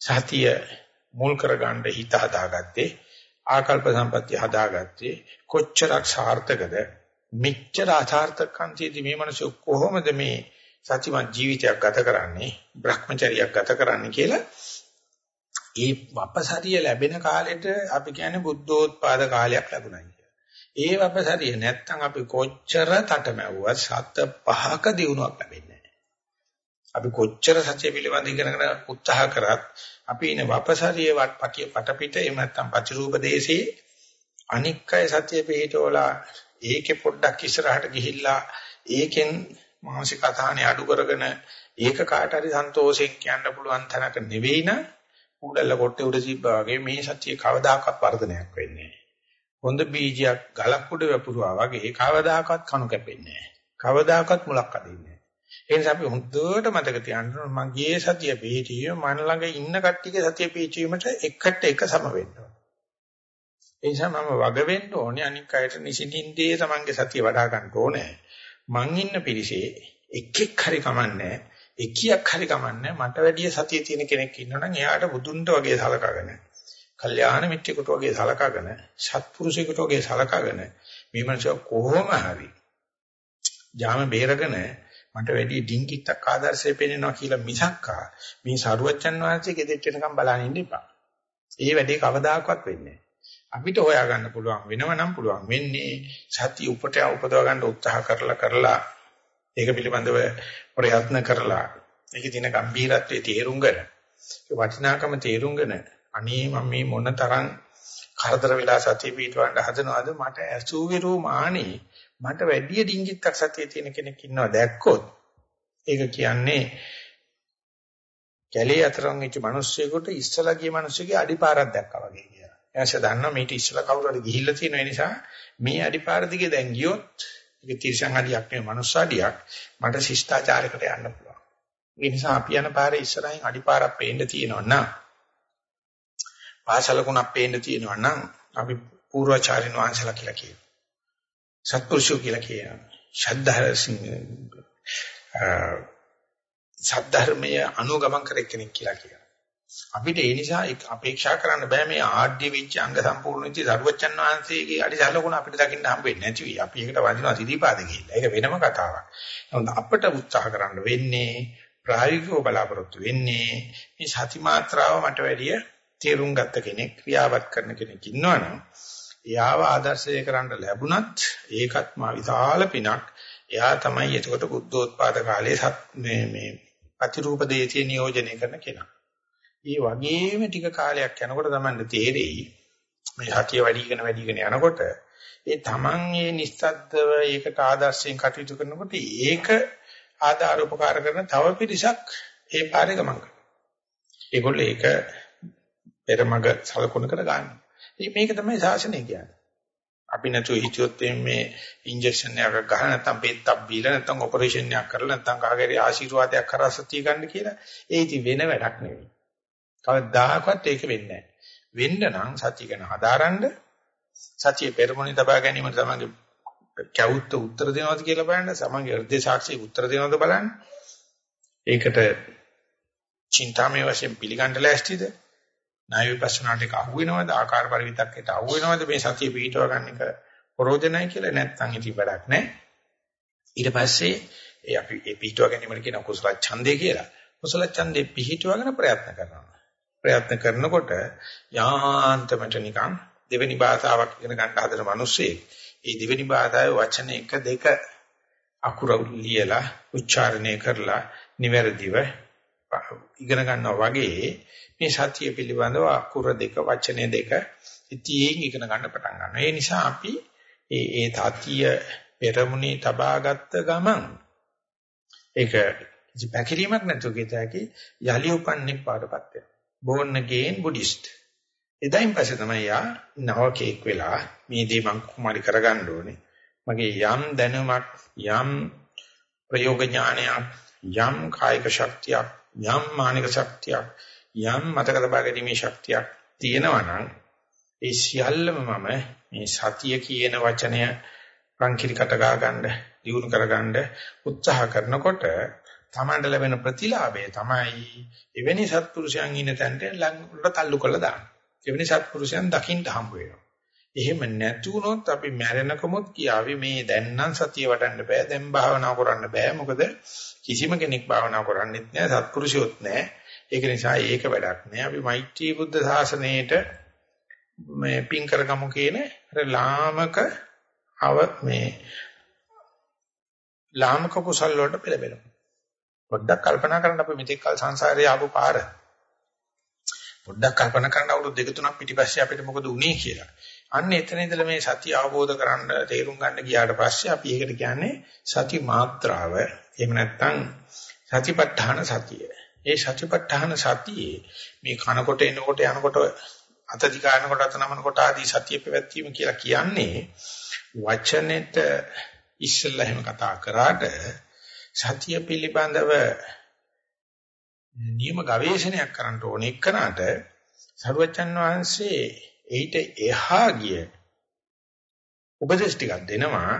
සතිය මුල් කරගන්න හිත හදාගත්තේ ආකල්ප සම්පත්‍ය හදාගත්තේ කොච්චරක් සාර්ථකද මෙච්චර අසාර්ථකන්තියදී මේ මිනිස්සු කොහොමද මේ සත්‍යමත් ජීවිතයක් ගත කරන්නේ භ්‍රමචරියක් ගත කරන්නේ කියලා ඒ වපසරිය ලැබෙන කාලෙට අපි කියන්නේ බුද්ධෝත්පාද කාලයක් ලැබුණා කියලා. ඒ වපසරිය නැත්තම් අපි කොච්චර තටමැව්වත් සත පහක දිනුවක් ලැබෙන්නේ අපි කොච්චර සත්‍ය පිළිබඳ ඉගෙනගෙන උත්සාහ කරත් අපි ඉන වපසරියේ වටපටිය පටපිට එහෙම නැත්නම් පතිරූප දේශේ අනික්කය සත්‍ය පිළිටෝලා ඒකේ පොඩ්ඩක් ඉස්සරහට ගිහිල්ලා ඒකෙන් මානසික අසහනය අඩු කරගෙන ඒක කාට හරි සන්තෝෂයෙන් කියන්න පුළුවන් තැනක නෙවෙයි න උඩල්ල කොටේ උඩ සිබ්බා වගේ මේ සත්‍ය කවදාකවත් වර්ධනයක් වෙන්නේ හොඳ බීජයක් ගලක් උඩ වැපුරුවා වගේ කවදාකවත් කණු කැපෙන්නේ නැහැ. කවදාකවත් මුලක් අදින්නේ ඒ නිසා අපි හොඳට මතක තියාගන්න ඕනේ මගේ සතිය පිහිටීම මන ළඟ ඉන්න කට්ටියගේ සතිය පිහිටීමට එකට එක සම වෙන්න ඕනේ. ඒ නිසා මම වග වෙන්න ඕනේ අනික් අයට නිසින්ින්දී තමන්ගේ සතිය වඩා ගන්න ඕනේ. මං ඉන්න පිරිසේ එක්ෙක් හරි කමන්නේ එකියක් හරි කමන්නේ මට වැඩිය සතිය තියෙන කෙනෙක් ඉන්නවනම් එයාට බුදුන්ට වගේ සලකගෙන කල්යාණ මිත්‍රෙකුට වගේ සලකගෙන සත්පුරුෂයෙකුට වගේ සලකගෙන මේ මනුස්සයා කොහොම හරි ජාම බේරගෙන මට වැඩි ඩිංගිත්තක් ආදර්ශය පෙන්වනවා කියලා මිසක්කා මේ සරුවච්චන් වහන්සේ ගෙදෙට්ට එනකම් බලන්න ඉන්න එපා. ඒ වැඩේ කවදාකවත් වෙන්නේ අපිට හොයාගන්න පුළුවන් වෙනව නම් පුළුවන් වෙන්නේ සතිය උපට උපදව ගන්න උත්සාහ කරලා කරලා ඒක පිළිබඳව ප්‍රයත්න කරලා ඒකේ තියෙන ගැඹීරත්වයේ තේරුම් ගන්න. ඒ වටිනාකම තේරුම් ගන්න. අනේ මම මේ මොන තරම් කරදර වෙලා සතිය පිටවන්න හදනවද මට ඇසූ විරූ මානේ මට වැඩි ඩිංගිත්තක් සතිය තියෙන කෙනෙක් ඉන්නවා දැක්කොත් ඒක කියන්නේ කැලේ අතරන් ඉච්ච මිනිස්සෙකුට ඉස්සලා ගිය මිනිස්සෙගේ අඩිපාරක් දැක්කා වගේ කියලා. එයාට දන්නවා මේට ඉස්සලා කවුරු හරි ගිහිල්ලා තියෙන නිසා මේ අඩිපාර දිගේ දැන් ගියොත් ඒක තිරසං අඩියක් නෙවෙයි මනුස්ස අඩියක් මට ශිෂ්ටාචාරයකට යන්න පුළුවන්. ඒ නිසා අපි යන පාරේ ඉස්සරහින් අඩිපාරක් පේන්න තියෙනවා නම් පාසලකුණක් පේන්න තියෙනවා නම් අපි පූර්වාචාරින් වංශලා කියලා කියනවා. සත්පුරුෂෝ කියලා කියනවා. ශද්ධාර සද්ධර්මය අනුගමන කර කෙනෙක් කියලා කියනවා. අපිට ඒ නිසා අපේක්ෂා කරන්න බෑ මේ ආඩ්‍ය වෙච්ච අංග සම්පූර්ණ වෙච්ච සරුවච්චන් වහන්සේගේ අඩිසලකුණ අපිට දකින්න හම්බෙන්නේ නැති වෙයි. අපි ඒකට වදිනවා සිරිපාද ගිහිල්ලා. ඒක වෙනම කතාවක්. නමුත් අපිට උත්සාහ කරන්න වෙන්නේ ප්‍රායෝගිකව බලාපොරොත්තු වෙන්නේ මේ සති මාත්‍රාව මට වැඩිය තේරුම් ගත්ත කෙනෙක් ක්‍රියාවත් කරන කෙනෙක් ඉන්නවනම් එයාව ආදර්ශය කරන්න ලැබුණත් ඒකත් මා විශාල පිනක්. එයා තමයි එතකොට බුද්ධෝත්පාද කාලයේ මේ මේ ප්‍රතිරූප දේශේ නියෝජනය කරන කෙනා. ඒ වගේම ටික කාලයක් යනකොට තමයි තේරෙයි මේ හතිය වැඩිගෙන වැඩිගෙන යනකොට ඒ Taman මේ නිස්සද්දව ඒකට ආදර්ශයෙන් කටයුතු කරනකොට ඒක ආධාර උපකාර කරන තව පිරිසක් ඒ පාරේ ගමන් කරනවා. ඒගොල්ලෝ ඒක පෙරමග සලකුණකට ගන්නවා. මේක තමයි ශාසනය කියන්නේ. අපි නැතුව හිතියොත් මේ ඉන්ජෙක්ෂන් එකක් ගහලා නැත්නම් පෙත්තක් බීලා නැත්නම් ඔපරේෂන් එකක් කරලා නැත්නම් කාගේරි ආශිර්වාදයක් කරා සතිය ගන්න කියලා ඒ ඉතින් වෙන වැඩක් නෙවෙයි. කවදාකවත් ඒක වෙන්නේ නැහැ. වෙන්න නම් සතිය ගැන හදාරන්න සතිය පෙරමුණේ තබා ගැනීම තමයි කැවුත්ත උත්තර දෙනවද කියලා බලන්න සමන්ගේ හෘද සාක්ෂිය උත්තර දෙනවද බලන්න. ඒකට චින්තාමය වශයෙන් පිළිගන්න ලෑස්තිද? ණය විපස්සනාට එක අහු වෙනවද? ආකාර පරිවිතක්කයට අහු වෙනවද? මේ සතිය පිටව ගන්න එක ප්‍රෝජනයි කියලා නැත්නම් ඉති වැඩක් නැහැ. ඊට පස්සේ ඒ අපි ඒ පිටව ගැනීමට කියන කුසල ඡන්දය කියලා. කුසල ඡන්දේ පිටවගෙන ප්‍රයත්න කරනවා. ප්‍රයත්න කරනකොට යාන්තමට නිකන් දෙවෙනි භාෂාවක් ඉගෙන ගන්න හදන මිනිස්සේ ඒ දෙවෙනි භාෂාවේ වචන එක දෙක අකුර ලියලා උච්චාරණය කරලා නිවැරදිව ඉගෙන ගන්නවා වගේ මේ සතිය පිළිබඳව අකුර දෙක වචනේ දෙක ඉතියෙන් ඉගෙන ගන්න පටන් ගන්නවා. ඒ නිසා අපි ඒ ඒ තතිය පෙරමුණේ තබාගත්ත ගමන් ඒක කිසි පැකිලීමක් නැතුව කියතකි යලි උපන්නේ පාඩපත් වෙනවා. Born again buddhist. එදායින් පස්සේ තමයි යා නවකෙක් වෙලා මේ දේ මම කුමාරි කරගන්න ඕනේ. මගේ යම් දැනුමක් යම් ප්‍රයෝග ඥානයක් යම් කායික ශක්තියක් යම් මානසික ශක්තියක් යම් මතක තබා ගැනීමේ ශක්තියක් තියෙනවා නම් ඒ සියල්ලම මම මේ සතිය කියන වචනය රංකිරිකට ගා ගන්න, දියුණු කරගන්න උත්සාහ කරනකොට තමන්ට ලැබෙන ප්‍රතිලාභය තමයි එවැනි සත්පුරුෂයන් ඉන්න තැනට ළඟට තල්ලු කරලා දාන්න. එවැනි සත්පුරුෂයන් දකින්න හම්බ වෙනවා. එහෙම නැතුනොත් අපි මැරෙනකමුත් කියාවි මේ දැන් නම් සතිය වඩන්න බෑ දැන් භාවනා කරන්න බෑ මොකද කිසිම කෙනෙක් භාවනා කරන්නේත් නෑ සත්පුරුෂයොත් නෑ ඒක නිසා ඒක වැඩක් නෑ අපි මෛත්‍රී බුද්ධ ශාසනයේට මේ පින් කරගමු කියන අර ලාමක අව මේ ලාමක කුසල් වලට පෙළඹෙනවා පොඩ්ඩක් කල්පනා කරන්න අපි මෙතෙක් කල සංසාරේ ආපු පාර පොඩ්ඩක් කල්පනා කරන්න අවුරුදු දෙක තුනක් පිටිපස්සේ අපිට මොකද වුනේ කියලා. අන්න එතන ඉඳලා මේ සතිය අවබෝධ කරන්න තේරුම් ගන්න ගියාට පස්සේ අපි ඒකට කියන්නේ සති මාත්‍රාව. එහෙම නැත්නම් සතිපට්ඨාන සතිය. ඒ සතිපට්ඨාන සතියේ මේ කනකොට එනකොට යනකොට අත දිගානකොට අත නමනකොට ආදී සතිය පැවැත්වීම කියලා කියන්නේ වචනෙට ඉස්සෙල්ලා එහෙම කතා කරාට සතිය පිළිබඳව නියම ගවේෂණයක් කරන්න ඕන එක්කනට සරුවචන් වහන්සේ ඊට එහා ගිය උපදේශ ටිකක් දෙනවා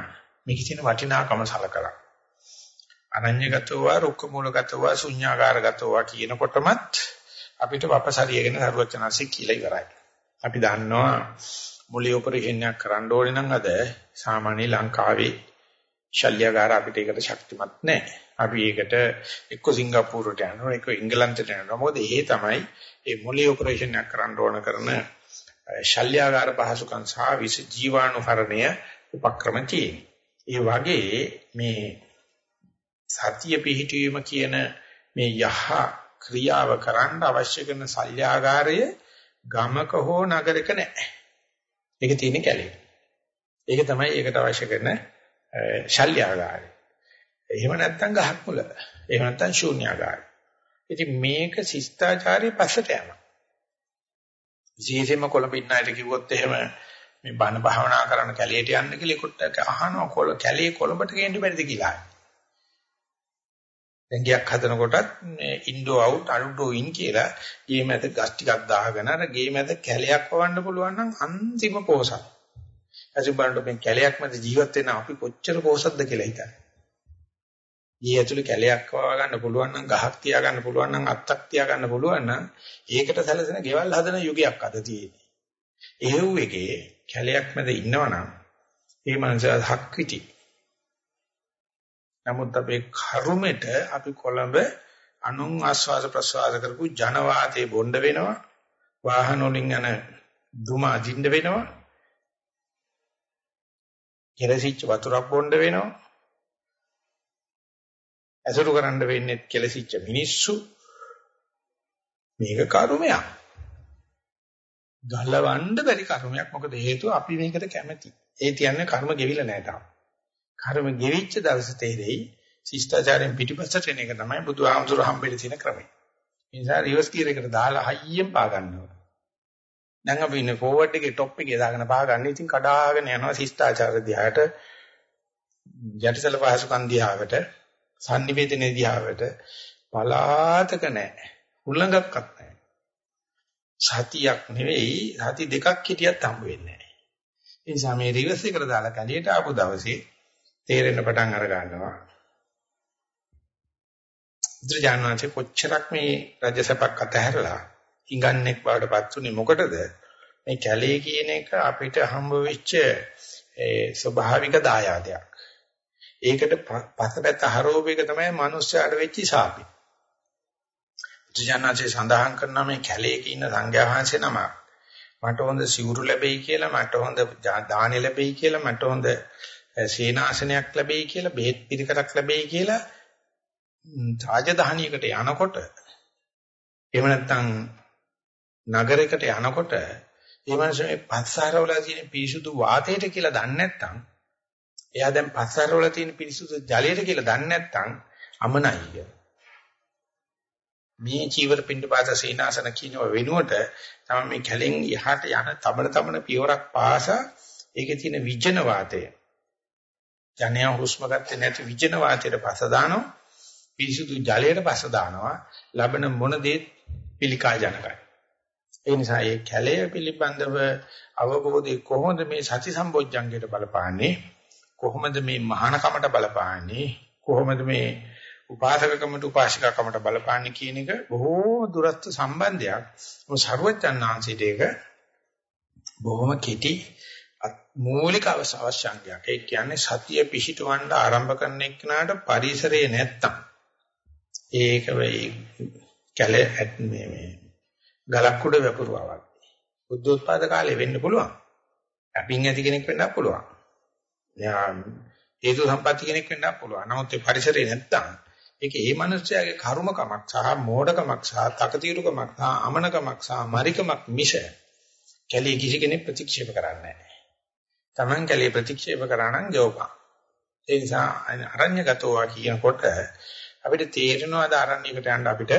මේක තියෙන වටිනාකම සලකලා අනඤ්‍යගතව රුක්ක මූලගතව ශුඤ්ඤාකාරගතව කියනකොටමත් අපිට වපසරියගෙන සරුවචනanse කියලා ඉවරයි. අපි දන්නවා මුලිය ඔපරේෂන් එකක් කරන්න ඕනේ නම් අද සාමාන්‍ය ලංකාවේ ශල්‍යගාර අපිට ඒකට ශක්තිමත් නැහැ. අපි ඒකට එක්ක සිංගප්පූරුවට යනවා එක්ක ඉංගලන්තයට යනවා. මොකද ඒ තමයි මේ මොලේ ඔපරේෂන් එකක් කරන්න ඕන කරන ශල්‍යගාර පහසුකම් සහ විස ජීවාණුහරණය උපක්‍රම තියෙන්නේ. ඒ වගේ මේ සතිය පිහිටවීම කියන මේ යහ ක්‍රියාව කරන්න අවශ්‍ය කරන ශල්‍යාගාරය ගමක හෝ නගරක නැහැ. ඒක තියෙන්නේ කැලේ. ඒක තමයි ඒකට අවශ්‍ය කරන ශල්‍යාගාරය. එහෙම නැත්නම් ගහක් මුල. එහෙම නැත්නම් ශූන්‍යාගාරය. ඉතින් මේක ශිෂ්ටාචාරයේ පස්සට යනවා. විශේෂයෙන්ම කොළඹ ඉන්න අයට කිව්වොත් එහෙම මේ බණ භාවනා කරන කැලේට යන්න කියලා ඒකට අහනවා කොළ කැලේ කොළඹට ගේන්න බැරිද කියලා. දැන් ගියක් හදන කොටත් ඉන්ඩෝ අවුට් අනුඩෝ ඉන් කියලා ගේ මැද ගස් ටිකක් දාගෙන අර ගේ මැද කැලයක් වවන්න පුළුවන් නම් අන්තිම පෝසත්. අසු බලන්න මේ කැලයක් මැද ජීවත් වෙන අපි කොච්චර පෝසත්ද කියලා හිතන්න. ඊ ඇතුලේ කැලයක් වවා ගන්න පුළුවන් නම් ගහක් තියා ගන්න පුළුවන් නම් අත්තක් තියා ගන්න පුළුවන් නම් ඒකට සැලසෙන ගෙවල් හදන යුගයක් අද තියෙන්නේ. එහෙව් එකේ කැලයක් මැද ඉන්නවනම් ඒ මනස හක්විති. නමුත් අපේ කර්මෙට අපි කොළඹ අනුන් ආස්වාද ප්‍රසවාස කරපු ජනවාතේ බොණ්ඩ වෙනවා. වාහන වලින් යන දුම අදින්න වෙනවා. කෙලසිච්ච වතුරක් බොන්න වෙනවා. ඇසුරු කරන්න වෙන්නේ කෙලසිච්ච මිනිස්සු. මේක කර්මයක්. ගලවන්න බැරි කර්මයක්. මොකද හේතුව අපි මේකට කැමැති. ඒ කියන්නේ කර්ම ගෙවිලා නැහැ තාම. කර්ම ගෙවිච්ච දවසේ තේරෙයි ශිෂ්ටාචාරයෙන් පිටිපස්සට එන එක තමයි බුදුහාමුදුර හම්බෙලා තියෙන ක්‍රමය. ඒ නිසා රිවර්ස් ගියර් එකට දාලා හයියෙන් පා ගන්නවා. දැන් අපි ඉන්නේ ෆෝවර්ඩ් එකේ টොප් එකේ දාගෙන පා ගන්න. ඉතින් කඩාගෙන යනවා ශිෂ්ටාචාර දිහාට යටිසල පහසුකම් දිහාවට sannivedana දිහාවට පලාතක නැහැ. උල්ලංඝක්වත් නැහැ. සතියක් නෙවෙයි සති දෙකක් හිටියත් හම්බ වෙන්නේ නැහැ. ඒ නිසා මේ රිවර්ස් එකට දාලා කැලියට ආපු දවසේ තේරෙන්න පටන් අර ගන්නවා. බුදුජානනාංශ කොච්චරක් මේ රජසපක් අතහැරලා ඉඟන්නෙක් බවටපත් උනේ මොකටද? මේ කැලේ කියන එක අපිට හම්බ වෙච්ච ඒ ස්වභාවික දායාදයක්. ඒකට පසපැත්ත හරෝපේක තමයි මිනිස්යාට වෙච්ච ශාපේ. බුදුජානනාංශය සඳහන් කරන මේ කැලේක ඉන්න සංඝයා වහන්සේ නම මට හොඳ සිවුරු ලැබෙයි කියලා මට හොඳ දානෙ ලැබෙයි කියලා මට හොඳ සේනාසනයක් ලැබෙයි කියලා බෙහෙත් පිළිකරක් ලැබෙයි කියලා රාජධානියකට යනකොට එහෙම නැත්නම් නගරයකට යනකොට ඒ මනුස්සයා පස්සාරවල තියෙන පිරිසුදු වාතයට කියලා දන්නේ නැත්නම් එයා දැන් පස්සාරවල තියෙන පිරිසුදු ජලයට කියලා දන්නේ නැත්නම් අමනයි කිය. මේ චීවර පින්ඩපාත සීනාසන කියනව වෙනුවට තමයි මේ කැලෙන් යහට යන තබන තබන පියවරක් පාසා ඒකේ තියෙන විජන වාතය ජනයා හුස්ම ගත්තේ නැති විජන වාතයට පස දානවා පිරිසුදු ජලයට පස දානවා ලබන මොන දේ පිළිකා ජනකයි ඒ නිසා මේ කැලය පිළිබඳව අවබෝධය කොහොමද මේ සති සම්බොජ්ජංගයට බලපාන්නේ? කොහොමද මේ මහානකමට බලපාන්නේ? කොහොමද මේ උපාසකකමට උපාසිකාකමට බලපාන්නේ කියන එක බොහෝ දුරස්ත සම්බන්ධයක්. මොකද ਸਰවඥාන්සිට ඒක බොහොම කෙටි මූලික අවශ්‍යංගයක්. ඒ කියන්නේ සතිය පිහිටවන්න ආරම්භ කරන එක්කනට පරිසරයේ නැත්තම්. ඒක වෙයි කැලේ මේ මේ ගලක් උඩ වැපරුවා වගේ. බුද්ධෝත්පාද කාලේ වෙන්න පුළුවන්. අපින් ඇති කෙනෙක් වෙන්නත් පුළුවන්. එයා හේතු සම්පatti කෙනෙක් වෙන්නත් පුළුවන්. නමුත් ඒ පරිසරේ නැත්තම් ඒක ඒ මනුස්සයාගේ කර්මකමක් සහ මෝඩකමක් සහ තකතිරුකමක් සහ අමනකමක් සහ මරිකමක් මිස කැලේ කිසි කෙනෙක් ප්‍රතික්ෂේප කරන්නේ නැහැ. Taman කැලේ ප්‍රතික්ෂේප කරා නම් ජෝපා. ඒ නිසා අරඤ්‍යගතෝ කියනකොට අපිට තේරෙනවා අද අරණ්‍යයකට යන්න අපිට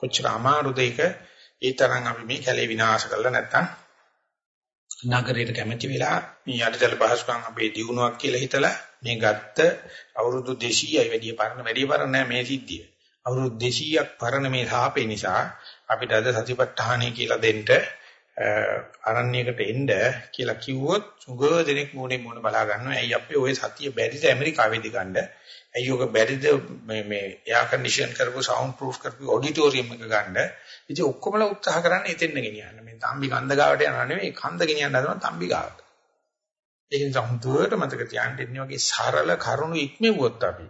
කොච්චර අමාරුද ඒක ඒ තරම් අපි මේ කැලේ විනාශ කරලා නැත්තම් නගරයට කැමැති වෙලා මේ යටිතල පහසුකම් අපේ දියුණුවක් කියලා හිතලා මේ ගත්ත අවුරුදු 200යි වැඩි පරණ වැඩි පරණ නෑ මේ සිද්ධිය. අවුරුදු 200ක් පරණ මේ සාපේ නිසා අපිට අද සතිපට්ඨානය කියලා දෙන්න අරණ්‍යයකට එන්න කියලා කිව්වොත් සුග දෙනෙක් මොනේ මොන බලා ගන්නවා. ඇයි අපි ওই සතිය බැරිද ඇමරිකාවේදී ගන්න? ඇයි ඔක බැරිද මේ මේ එයා කන්ඩිෂන් කරපු සවුන්ඩ් ප්‍රූෆ් කරපු ඔඩිටෝරියම් එක ගන්න? ඉතින් ඔක්කොමලා උත්සාහ කරන්නේ එතෙන්න ගෙනියන්න. මේ තම්බි කන්ද ගාවට යනවා නෙවෙයි කන්ද ගෙනියන්න හදනවා තම්බි ගාවට. ඒක නිසා හුදුවට මතක තියාගන්න ඉන්නේ වගේ සරල කරුණු ඉක්මෙව්වොත් අපි.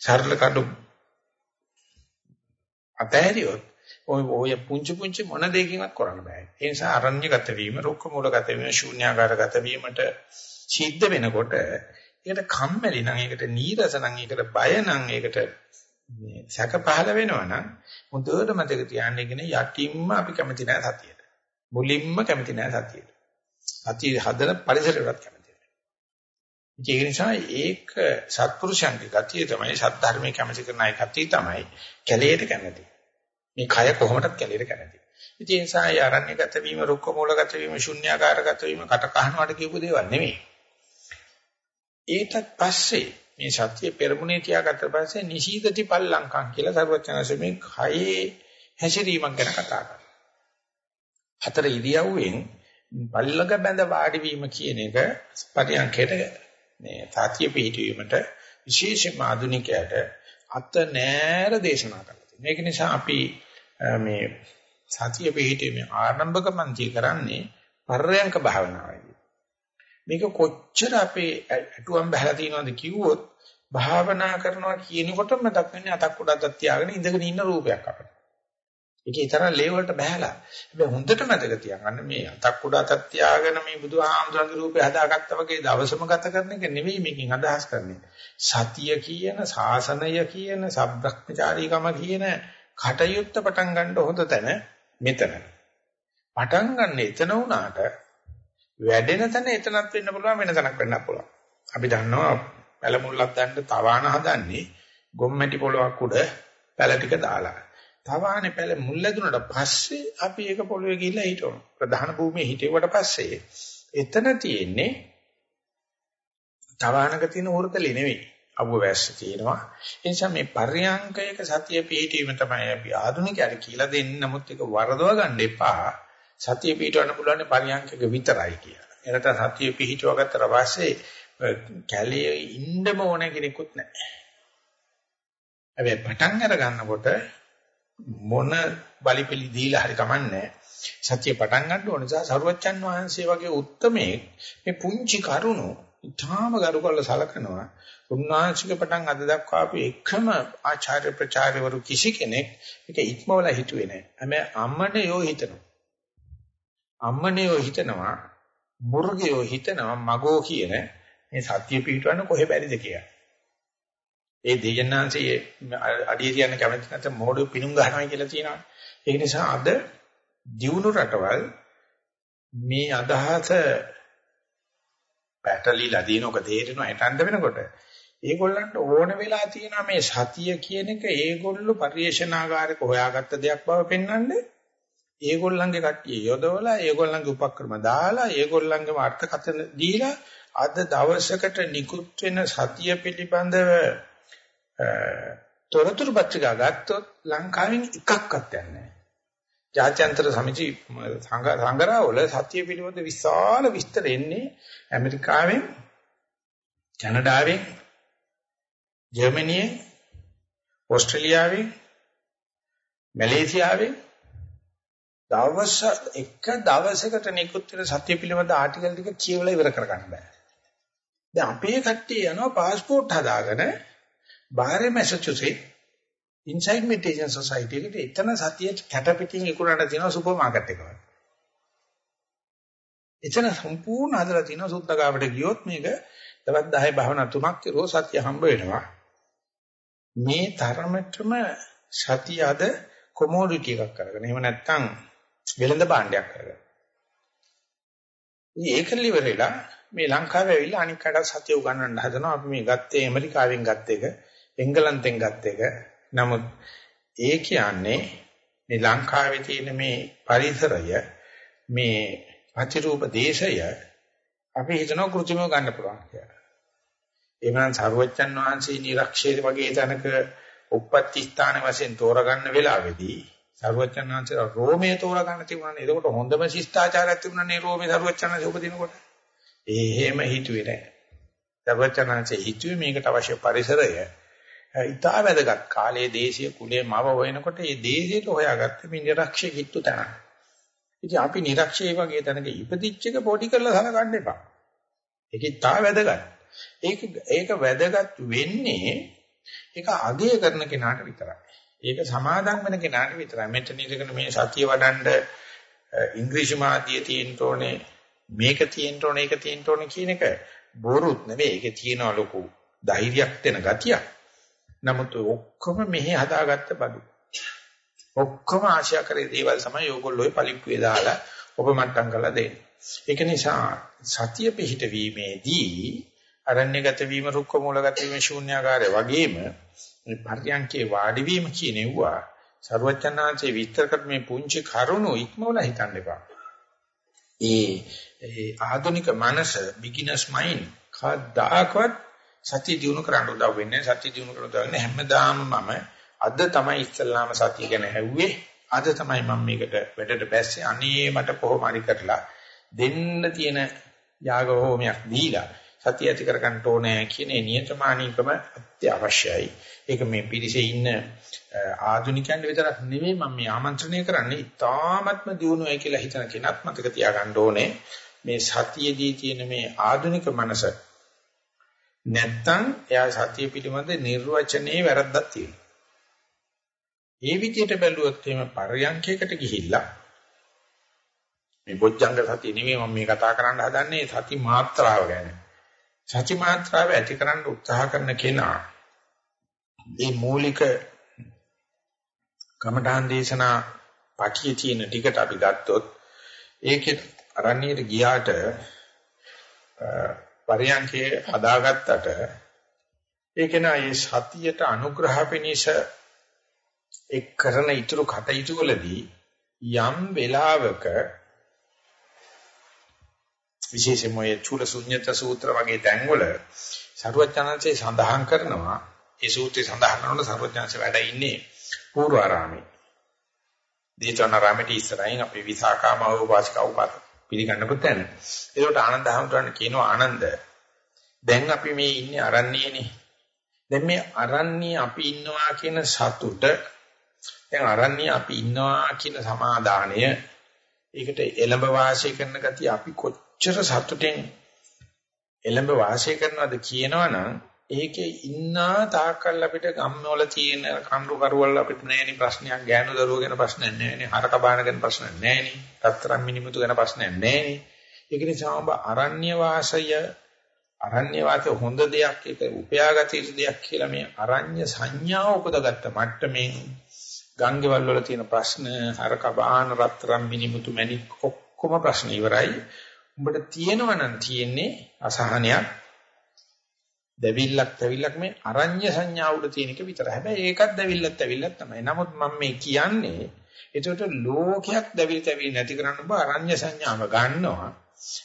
සරල කඩු අතහැරියොත් ඔය ඔය පුංචි පුංචි මොන දෙයකින්වත් කරන්න බෑ. ඒ නිසා අරණ්‍යගත වීම, රුක්ක මූලගත වීම, ශූන්‍යාකාරගත වීමට සිද්ධ වෙනකොට ඒකට කම්මැලි නම්, ඒකට නීරස නම්, ඒකට බය නම්, ඒකට මේ සැක පහළ වෙනවා නම් මුදුවට මතක තියාගන්න ඉගෙන යටින්ම අපි කැමති නැහැ සතියට. මුලින්ම කැමති නැහැ සතියට. සතිය හදන පරිසරයකට කැමති නැහැ. ඒක නිසා ඒක සත්පුරුෂයන්ගේ ගතිය තමයි සත්‍ය ධර්මයේ කැමති කරන අය ගතිය තමයි කැලේට කැමති. මේ කය කොහොමදත් කැලේට කැමති. ඉතින් ඒ නිසා ඒ අරණ්‍යගත වීම, රුක්ක මූලගත වීම, ශුන්‍යාකාරගත වීම කට කහනවට කියපු දේවල් නෙමෙයි. ඊටත් පස්සේ මේ සත්‍ය පෙරමුණේ තියාගත්ත පස්සේ නිශීදති පල්ලංකම් කියලා සර්වඥාන්සේ මේ කයේ හැසිරීමක් ගැන කතා කරනවා. හතර ඉරියව්වෙන් පල්ලක බැඳ වාඩි වීම කියන එක පරියන්කයට මේ සත්‍ය පිහිටවීමට විශේෂම ආධුනිකයට අත නෑර දේශනා කරලා තියෙනවා. ඒක නිසා අපි මේ සතිය පිහිටීමේ ආරම්භක පන්ති කරන්නේ පර්යංක භාවනාවයි. මේක කොච්චර අපේ ඇටුවම් බහලා තියෙනවද කිව්වොත් භාවනා කරනවා කියනකොටම මතක් වෙන්නේ අතක් උඩක් තියාගෙන ඉඳගෙන ඉන්න රූපයක් අපිට. ඒක ඊතරම් ලේ වලට බහැලා. හැබැයි හොඳට මතක තියාගන්න මේ අතක් උඩ අතක් තියාගෙන මේ බුදුහාමුදුරන්ගේ රූපේ හදාගත්තා වගේ දවසම ගත කරන එක නෙවෙයි මේකෙන් අදහස් කරන්නේ. සතිය කියන, සාසනය කියන, සබ්‍රක්‍මචාරීකම කියන කටයුත්ත පටන් ගන්න හොඳ තැන මෙතන. පටන් ගන්න එතන උනාට වැඩෙන තැන එතනත් වෙන්න පුළුවන් වෙන තැනක් වෙන්නත් පුළුවන්. අපි දන්නවා පැලමුල්ලක් දැන්න තවාන හදන්නේ ගොම්මැටි පොලොක් උඩ පැල ටික දාලා. තවානේ පැල මුල් ලැබුණට පස්සේ අපි ඒක පොළවේ ගිහිල්ලා හිටවනවා. ප්‍රධාන භූමියේ හිටෙවට පස්සේ එතන තියෙන්නේ තවානක තියෙන උරතලෙ නෙවෙයි. අවුව වැස්ස තියෙනවා. ඒ නිසා මේ පර්යාංකයක සතිය පිහිටීම තමයි අපි ආධුනිකයන්ට කියලා දෙන්නේ. නමුත් ඒක වරදව ගන්න එපා. සතිය පිහිටවන්න පුළුවන් පර්යාංකයක විතරයි කියලා. එනත සතිය පිහිටවගත්තට පස්සේ කැලේ ඉන්නම ඕන කෙනෙකුත් නැහැ. හැබැයි පටන් අර ගන්නකොට මොන බලපිලි දීලා හරි කමන්නේ සත්‍ය පටන් ගන්න ඕන නිසා සරුවච්චන් වහන්සේ වගේ උත්මේ මේ පුංචි කරුණු ඊටාම ගරු කරලා සලකනවා උන්වහන්සේගේ පටන් අද දක්වා අපි එකම ආචාර්ය ප්‍රචාරවරු කිසි කෙනෙක් ඒක ඉක්මවලා හිතුවේ නැහැ. හැබැයි අම්මනේ යෝ හිතනවා. අම්මනේ යෝ හිතනවා මුර්ගයෝ හිතනවා මගෝ කියන මේ සත්‍ය පිටවන්න කොහෙ බැරිද කියලා. ඒ දෙයයන්ාංශයේ අඩිය තියන්න කැමති නැත්නම් මොඩු පිණුම් ගන්නවා කියලා තියෙනවා. ඒ නිසා අද දියුණු රටවල් මේ අදහස පැටලිලා දිනක තේරෙනවා හිටන්ද වෙනකොට ඒගොල්ලන්ට ඕන වෙලා තියෙනවා මේ සතිය කියන එක ඒගොල්ලෝ පරිේශනාගාරයක හොයාගත්ත දෙයක් බව පෙන්වන්නේ ඒගොල්ලන්ගේ කට්ටිය යොදවලා ඒගොල්ලන්ගේ උපක්‍රම දාලා ඒගොල්ලන්ගේම අර්ථකථන දීලා අද දවසකට නිකුත් වෙන සතිය පිළිබඳව තොරතුරු පත්‍රිකා ගත්තොත් ලංකාවෙන් එකක්වත් නැහැ. ජාත්‍යන්තර සමිති සංගරාවල සත්‍ය පිළිබඳ විශාල විස්තර එන්නේ ඇමරිකාවෙන් කැනඩාවෙන් ජර්මනියෙන් ඕස්ට්‍රේලියාවෙන් මැලේසියාවෙන් දවස් එක දවසකට නිකුත් වෙන සත්‍ය පිළිබඳ ආටිකල් ටික කියවලා ඉවර කරගන්න බෑ. දැන් අපේ කට්ටිය යනවා પાස්පෝර්ට් හදාගෙන බාහිර මැසචුසෙට් ඉන්සයිඩ් මෙඩිටේෂන් සොසයිටි එකට එතන සතිය කැට පිටින් ඉක්ුණාට තියෙනවා සුපර් මාකට් එකක. එතන සම්පූර්ණ හදලා තියෙනවා සුද්ධගාවට ගියොත් මේක තවත් 10 භවනා තුනක් කරුවෝ සතිය හම්බ වෙනවා. මේ තරමටම සතිය අද කොමෝඩිටි එකක් කරගෙන. එහෙම නැත්නම් වෙළඳ භාණ්ඩයක් කරගෙන. ඉතින් ඒක liverලා මේ ලංකාවේ ඇවිල්ලා අනික් කඩ සතිය උගන්වන්න හදනවා. අපි මේ ගත්තේ ඇමරිකාවෙන් ගත්ත එක. එංගලන්තෙන් ගත්ත එක. නමුත් ඒ කියන්නේ මේ ලංකාවේ තියෙන මේ පරිසරය මේ අතිරූප දේශය අපි හිතනවා કૃත්‍රිමව ගන්න පුළුවන් කියලා. එමනම් සරුවච්චන් වහන්සේ නිරක්ෂේ වගේ තැනක උප්පත්ති ස්ථාන වශයෙන් තෝරගන්න වෙලාවේදී සරුවච්චන් වහන්සේ රෝමයේ තෝරගන්න තිබුණානේ. ඒකට හොඳම ශිෂ්ටාචාරයක් තිබුණානේ රෝමේ සරුවච්චන් වහන්සේ උපදිනකොට. එහෙම හිතුවේ නැහැ. සරුවච්චන් වහන්සේ හිතුවේ මේකට අවශ්‍ය පරිසරය ඉතා වැදගත් කාලයේ දේශීය කුලයේ මව හොයනකොට මේ දේශයට හොයාගත්ත මේ නිරක්ෂය කිට්ටු තැන. ඉතින් අපි නිරක්ෂය වගේ තැනක ඉපදිච්ච එක පොඩි කරලා සලකන්න එපා. ඒක ඉතා වැදගත්. ඒක ඒක වැදගත් වෙන්නේ ඒක අගය කරන කෙනාට විතරයි. ඒක සමාදම් වෙන කෙනාට විතරයි. මෙතන ඉඳගෙන මේ සතිය වඩන්ඩ ඉංග්‍රීසි මාධ්‍යයේ තියෙන්න ඕනේ මේක තියෙන්න ඕනේ ඒක තියෙන්න ඕනේ කියන එක බොරුත් නෙවෙයි. ඒකේ තියෙන ලොකු ධෛර්යයක් දෙන ගතියක්. නමුත් ඔක්කොම මෙහි හදාගත්ත බඩු. ඔක්කොම ආශා කරේ දේවල් තමයි ඕගොල්ලෝ පලිප්පුවේ දාලා ඔබ මට්ටම් කරලා දෙන්නේ. ඒක නිසා සතිය පිහිට වීමේදී අරණ්‍යගත වීම රුක්ක මූලගත වීම ශූන්‍යාකාරය වගේම මේ පර්යංකේ වාඩි වීම කියනෙව්වා ਸਰවචනාංශේ විස්තර කර මේ පුංචි කරුණු ඉක්මවලා හිතන්න එපා. ඒ ඒ ආධුනික මනස beginners mind කවදාකවත් සතිය දිනු කරන්න උදව් වෙන්නේ සතිය දිනු කරන උදව් වෙන්නේ හැමදාම මම. අද තමයි ඉස්සල්ලාම සතිය ගැන හැව්වේ. අද තමයි මම මේකට වැඩට බැස්සේ. අනේ මට කොහොම හරි කරලා දෙන්න තියෙන යාග හෝමයක් දීලා සතිය ඇති කර ගන්න ඕනේ කියන නියතමානීකම අත්‍යවශ්‍යයි. ඒක මේ පිරිසේ ඉන්න ආධුනිකයන් විතරක් නෙමෙයි මම මේ ආමන්ත්‍රණය කරන්නේ. ඊ타ත්ම දියුණුවයි කියලා හිතන කෙනත් මතක තියාගන්න ඕනේ. මේ සතියේදී තියෙන මේ ආධුනික මනස නැත්තම් එයා සතිය පිළිබඳ නිර්වචනයේ වැරද්දක් තියෙනවා. ඒ විදිහට බැලුවොත් එහෙම පරයන්කයකට ගිහිල්ලා මේ බොජ්ජංග සතිය නෙමෙයි මම මේ කතා කරන්න හදන්නේ සති මාත්‍රාව ගැන. සති මාත්‍රාව ඇතිකරන්න උත්සාහ කරන කෙනා මේ මූලික කමඨාන් දේශනා පාඨිය තියෙන ටිකට අපි ගත්තොත් ඒකේ අරණියට ගියාට පරියන්කේ හදාගත්තට ඒක නයි සතියට අනුග්‍රහ පිණිස එක් කරන ඊතුරු කටයුතු වලදී යම් වෙලාවක විශේෂයෙන්ම ඔය චූල ශුන්්‍යත සූත්‍ර වගේ තැන්වල සරුවචනන්සේ සඳහන් කරනවා ඒ සූත්‍රය සඳහන් කරනකොට සරුවචනන්සේ වැඩ ඉන්නේ පූර්වාරාමේ. දීචනාරාමේ ඉස්සරහින් අපේ විසාකාම උපාසිකව උපාත පිළිගන්න පුතන. ඒකට ආනන්ද හැමතුරන් කියනවා ආනන්ද දැන් අපි මේ ඉන්නේ අරණ්‍යේනේ. දැන් මේ අරණ්‍ය අපි ඉන්නවා කියන සතුට දැන් අරණ්‍ය අපි ඉන්නවා කියන සමාදානය ඒකට එළඹ වාසය කරන ගතිය අපි කොච්චර සතුටෙන් එළඹ වාසය කරනවද කියනවනම් ඒකේ ඉන්නා තාකල් අපිට ගම්වල තියෙන කඳු කරවල අපිට නැහෙනි ප්‍රශ්නයක් ගෑනු දරුවෝ ගැන ප්‍රශ්නයක් නැහෙනි හරක බාන ගැන ප්‍රශ්නයක් නැහෙනි රත්තරන් මිනිමුතු ගැන ප්‍රශ්නයක් නැහෙනි. ඒක නිසා ඔබ අරණ්‍ය වාසය අරණ්‍ය වාසය හොඳ දෙයක් ඒක උපයාගත යුතු දෙයක් කියලා මේ අරණ්‍ය සංඥාව උපදගත්ත මට්ටමේ ගංගේවල් වල තියෙන ප්‍රශ්න හරක බාන රත්තරන් මිනිමුතු මැණික් ඔක්කොම ප්‍රශ්න ඉවරයි. උඹට තියෙනවා නම් තියෙන්නේ අසහනයක් දැවිල්ලක් තැවිල්ලක් මේ අරඤ්‍ය සංඥා උඩ තියෙන එක විතර. හැබැයි ඒකත් දැවිල්ලක් තැවිල්ලක් තමයි. නමුත් මම මේ කියන්නේ ඒකට ලෝකයක් දැවිලි තැවිලි නැති කරන්න බෑ අරඤ්‍ය සංඥාව ගන්නවා.